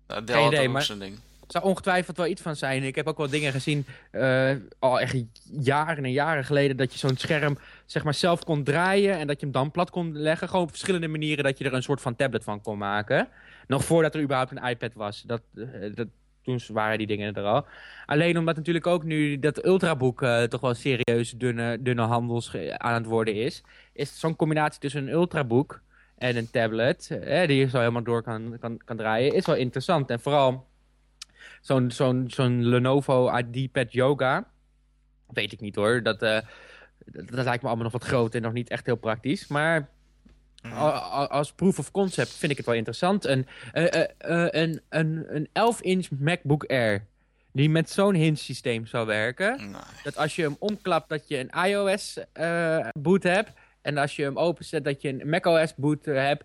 Nou, Dell had ook zo'n ding zou ongetwijfeld wel iets van zijn. Ik heb ook wel dingen gezien, uh, al echt jaren en jaren geleden, dat je zo'n scherm zeg maar zelf kon draaien en dat je hem dan plat kon leggen. Gewoon op verschillende manieren dat je er een soort van tablet van kon maken. Nog voordat er überhaupt een iPad was. Dat, uh, dat, toen waren die dingen er al. Alleen omdat natuurlijk ook nu dat ultraboek uh, toch wel serieus dunne, dunne handels aan het worden is. Is zo'n combinatie tussen een ultraboek en een tablet, die je zo helemaal door kan, kan, kan draaien, is wel interessant. En vooral zo'n zo'n zo'n Lenovo ID-pad Yoga. Weet ik niet hoor. Dat, uh, dat, lijkt me allemaal nog wat groot en nog niet echt heel praktisch. Maar mhm. als proof of concept vind ik het wel interessant. Een, uh, uh, een, een, een 11-inch MacBook Air die met zo'n hinge systeem zou werken. Dat als je hem omklapt dat je een iOS boot hebt. En als je hem openzet dat je een macOS boot hebt.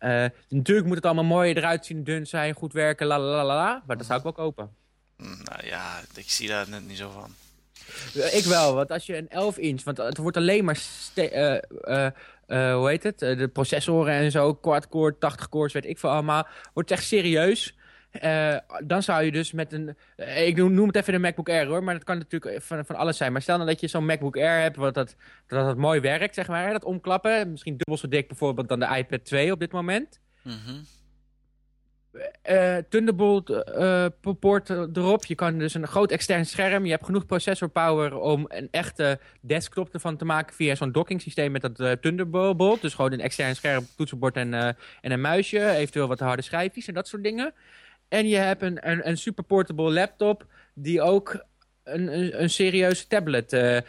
Uh, natuurlijk moet het allemaal mooi eruit zien, dun zijn, goed werken, la la la la. Maar dat zou ik wel kopen. Nou ja, ik zie daar net niet zo van. Ik wel, want als je een 11 inch, want het wordt alleen maar, uh, uh, hoe heet het, de processoren en zo, quad-core, 80 cores, weet ik veel allemaal, wordt echt serieus. Uh, dan zou je dus met een... Uh, ik noem het even de MacBook Air hoor, maar dat kan natuurlijk van, van alles zijn. Maar stel nou dat je zo'n MacBook Air hebt, wat dat, dat mooi werkt, zeg maar. Dat omklappen, misschien dubbel zo dik bijvoorbeeld dan de iPad 2 op dit moment. Mm -hmm. uh, Thunderbolt poort erop. Je kan dus een groot extern scherm. Je hebt genoeg processor power om een echte desktop ervan te maken via zo'n docking systeem met dat Thunderbolt. Dus gewoon een extern scherm, toetsenbord en, en een muisje. Eventueel wat harde schijfjes en dat soort dingen. En je hebt een, een, super portable laptop die ook een, een, serieuze tablet uh,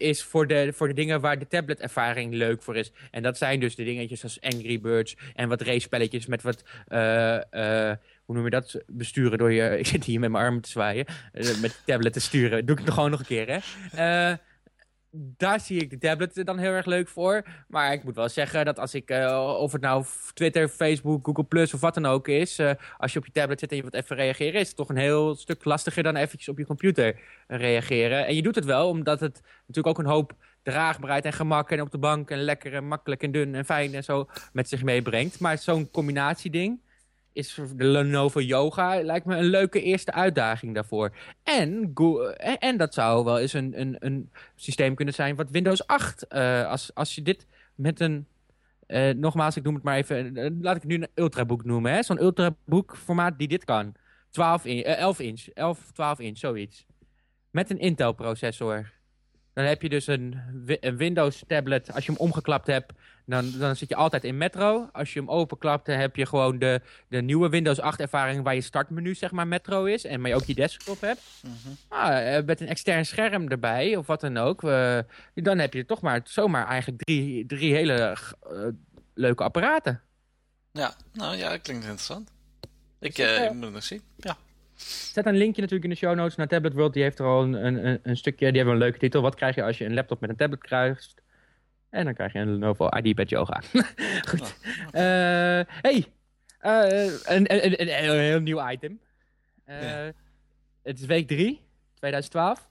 is voor de, voor de dingen waar de tablet-ervaring leuk voor is. En dat zijn dus de dingetjes als Angry Birds en wat race-spelletjes met wat... Uh, uh, hoe noem je dat? Besturen door je... <laughs> Ik zit hier met mijn armen te zwaaien. met tablet te sturen. Doe ik het gewoon nog een keer, hè? Daar zie ik de tablet dan heel erg leuk voor. Maar ik moet wel zeggen dat als ik, uh, of het nou Twitter, Facebook, Google Plus of wat dan ook is, uh, als je op je tablet zit en je wilt even reageren, is het toch een heel stuk lastiger dan eventjes op je computer reageren. En je doet het wel, omdat het natuurlijk ook een hoop draagbaarheid en gemak en op de bank en lekker en makkelijk en dun en fijn en zo met zich meebrengt. Maar zo'n combinatieding is de Lenovo Yoga lijkt me een leuke eerste uitdaging daarvoor. En, en dat zou wel eens een, een, een systeem kunnen zijn wat Windows 8, uh, eh, als, als je dit met een, uh, nogmaals, ik noem het maar even, laat ik het nu een ultrabook noemen, zo'n ultrabook formaat die dit kan. 12 in, 11 inch, 11, 12 inch, zoiets. Met een Intel processor. Dan heb je dus een, een Windows tablet, als je hem omgeklapt hebt, dan, dan zit je altijd in Metro. Als je hem openklapt, dan heb je gewoon de, de nieuwe Windows 8 ervaring waar je startmenu zeg maar Metro is. En maar je ook je desktop hebt. Mm -hmm. met een extern scherm erbij of wat dan ook. Uh, dan heb je toch maar zomaar eigenlijk drie, drie hele uh, leuke apparaten. Ja, nou ja, klinkt interessant. Ik, uh, ik moet het nog zien, ja. Zet een linkje natuurlijk in de show notes naar Tablet World. Die heeft er al een, een, een stukje, die hebben een leuke titel. Wat krijg je als je een laptop met een tablet kruist? En dan krijg je een Lenovo ID-pad yoga. <laughs> Goed. Uh, hey, uh, een, een, een, een, heel nieuw item. Ja. Het is week 3, 2012.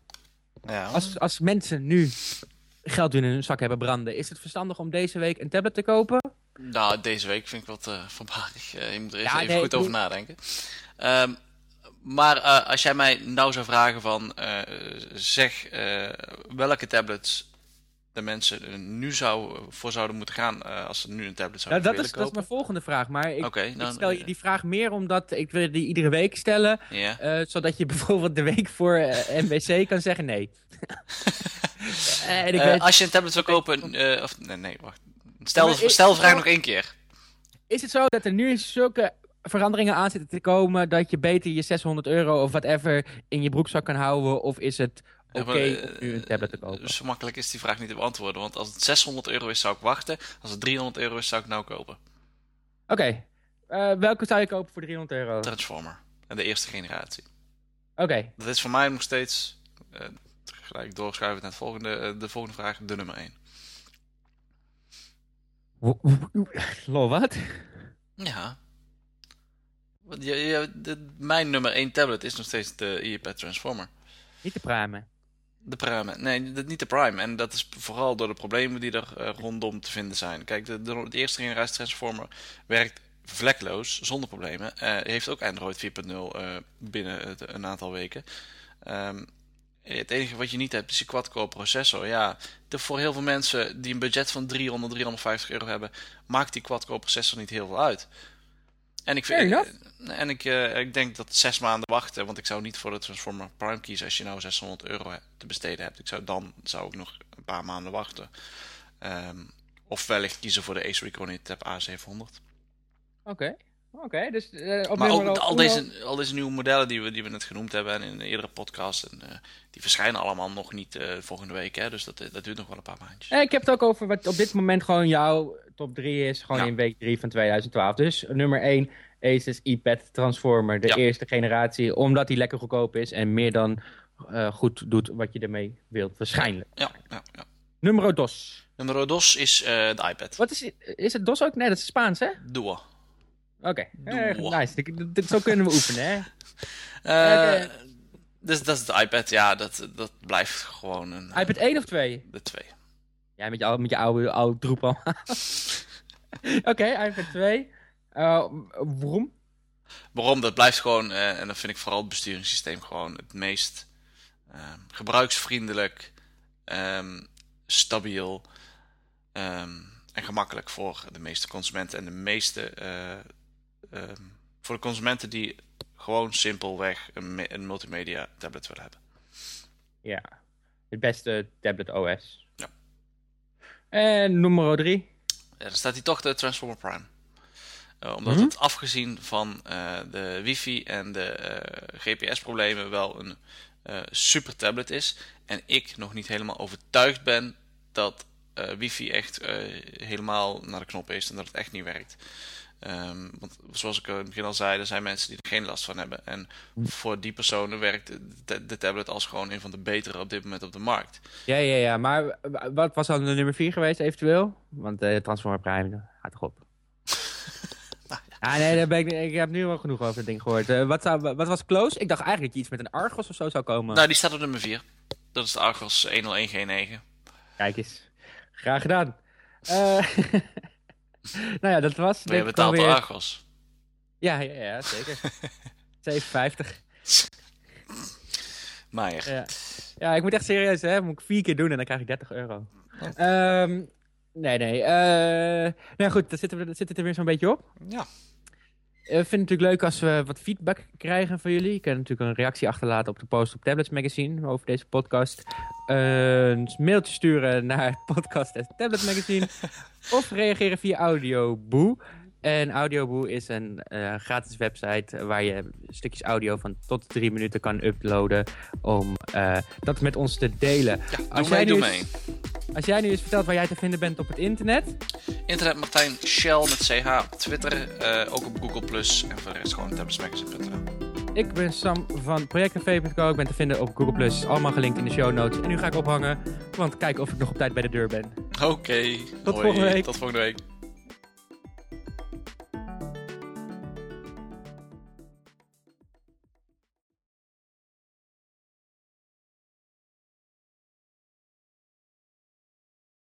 Ja. Als, als mensen nu geld in hun zak hebben branden, is het verstandig om deze week een tablet te kopen? Nou, deze week vind ik wat uh, je moet er ja, even nee, goed over nadenken. Um, maar als jij mij nou zou vragen van, zeg welke tablets de mensen nu zou, voor zouden moeten gaan uh, als ze nu een tablet zouden ja, dat is, kopen. Dat is mijn volgende vraag. Maar ik, okay, ik stel je die vraag meer omdat ik wil die iedere week stellen. Yeah. Uh, zodat je <laughs> bijvoorbeeld de week voor uh, MWC kan zeggen nee. <laughs> en ik weet, als je een tablet zou kopen... of, nee, nee, wacht. Stel, stel de vraag nog één keer. Is het zo dat er nu zulke veranderingen aan zitten te komen... dat je beter je 600 euro of whatever in je broekzak kan houden? Of is het oké okay, om nu een tablet te kopen? Zo makkelijk is die vraag niet te beantwoorden. Want als het 600 euro is, zou ik wachten. Als het 300 euro is, zou ik nou kopen. Oké. Okay. Uh, welke zou je kopen voor 300 euro? Transformer. En de eerste generatie. Oké. Okay. Dat is voor mij nog steeds... Uh, gelijk doorschuiven naar het volgende, uh, de volgende vraag. De nummer 1. Lol, wat? Ja. De, mijn nummer 1 tablet is nog steeds de iPad Transformer. Niet de Prime. De Prime. Nee, niet de Prime. En dat is vooral door de problemen die er uh, rondom te vinden zijn. Kijk, de, eerste generatie Transformer werkt vlekloos, zonder problemen. Uh, heeft ook Android 4.0 uh, binnen het, een aantal weken. Um, het enige wat je niet hebt is je quad-core processor. Ja, voor heel veel mensen die een budget van 300, 350 euro hebben, maakt die quad-core processor niet heel veel uit. En ik, vind, eh, en ik, uh, ik denk dat zes maanden wachten, want ik zou niet voor de Transformer Prime kiezen als je nou 600 euro te besteden hebt. Ik zou, dan zou ik nog een paar maanden wachten. Um, of wellicht kiezen voor de Acer Recon Tab A700. Oké. Okay. Oké, dus uh, maar ook al, deze, al deze nieuwe modellen die we, die we net genoemd hebben en in een eerdere podcast, en, uh, die verschijnen allemaal nog niet uh, volgende week. Hè? Dus dat, dat duurt nog wel een paar maandjes. ik heb het ook over wat op dit moment gewoon jouw top 3 is. Gewoon in week 3 van 2012. Dus nummer 1, Asus iPad Transformer. De eerste generatie. Omdat die lekker goedkoop is en meer dan goed doet wat je ermee wilt. Waarschijnlijk. Ja, ja, ja. Nummer dos. Nummer dos is de iPad. Wat is, is het dos ook? Nee, dat is Spaans hè? Dua. Oké, okay. uh, nice. Zo kunnen we oefenen, hè? <laughs> Uh, dus dat is de iPad, ja, dat, dat blijft gewoon een... iPad 1 of 2? De 2. Ja, met je, met je oude, oude troep al. <laughs> Oké, okay, iPad 2. Uh, waarom? Waarom? Dat blijft gewoon, uh, en dan vind ik vooral het besturingssysteem gewoon het meest ehm, gebruiksvriendelijk, um, stabiel um, en gemakkelijk voor de meeste consumenten en de meeste Ehm, voor de consumenten die gewoon simpelweg een, een multimedia tablet willen hebben. Ja, het beste tablet OS. En nummer drie? Ja, dan staat hier toch de Transformer Prime. Uh, omdat mhm. het afgezien van uh, de wifi en de uh, GPS problemen wel een eh, super tablet is. En ik nog niet helemaal overtuigd ben dat eh, wifi echt eh, helemaal naar de knop is en dat het echt niet werkt. Ehm, want zoals ik in het begin al zei, er zijn mensen die er geen last van hebben. En voor die personen werkt de, de tablet als gewoon een van de betere op dit moment op de markt. Ja, ja, ja. Maar wat was dan de nummer 4 geweest eventueel? Want de Transformer Prime, gaat toch op. <laughs> Ah, nee, daar ben ik, ik heb nu wel genoeg over het ding gehoord. Uh, wat, zou, wat was close? Ik dacht eigenlijk dat je iets met een Argos of zo zou komen. Nou, die staat op nummer 4. Dat is de Argos 101G9. Kijk eens. Graag gedaan. Uh, <laughs> <laughs> nou ja, dat was... Maar je betaalt weer... Argos. Ja, ja, ja zeker. <laughs> 7,50. <laughs> Maar ja. ja, ik moet echt serieus, hè. Moet ik vier keer doen en dan krijg ik 30 euro. Oh. Um, nee, nee. Uh, nou goed, dan zitten we, zit het er weer zo'n beetje op. Ja. Ik vind het natuurlijk leuk als we wat feedback krijgen van jullie. Je kan natuurlijk een reactie achterlaten op de post op Tablets Magazine over deze podcast. een mailtje sturen naar <laughs> podcast Tablet Magazine. of reageren via Audioboe. En Audioboe is een uh, gratis website waar je stukjes audio van tot drie minuten kan uploaden om uh, dat met ons te delen. Ja, als jij doe mee. Als jij nu eens vertelt waar jij te vinden bent op het internet. Internet Martijn Shell met CH op Twitter, uh, ook op Google Plus en voor de rest gewoon tabletsmagazine.nl. Ik ben Sam van projectcafé.co. Ik ben te vinden op Google Plus. Allemaal gelinkt in de show notes. En nu ga ik ophangen, want kijken of ik nog op tijd bij de deur ben. Oké. Tot volgende week. Tot volgende week.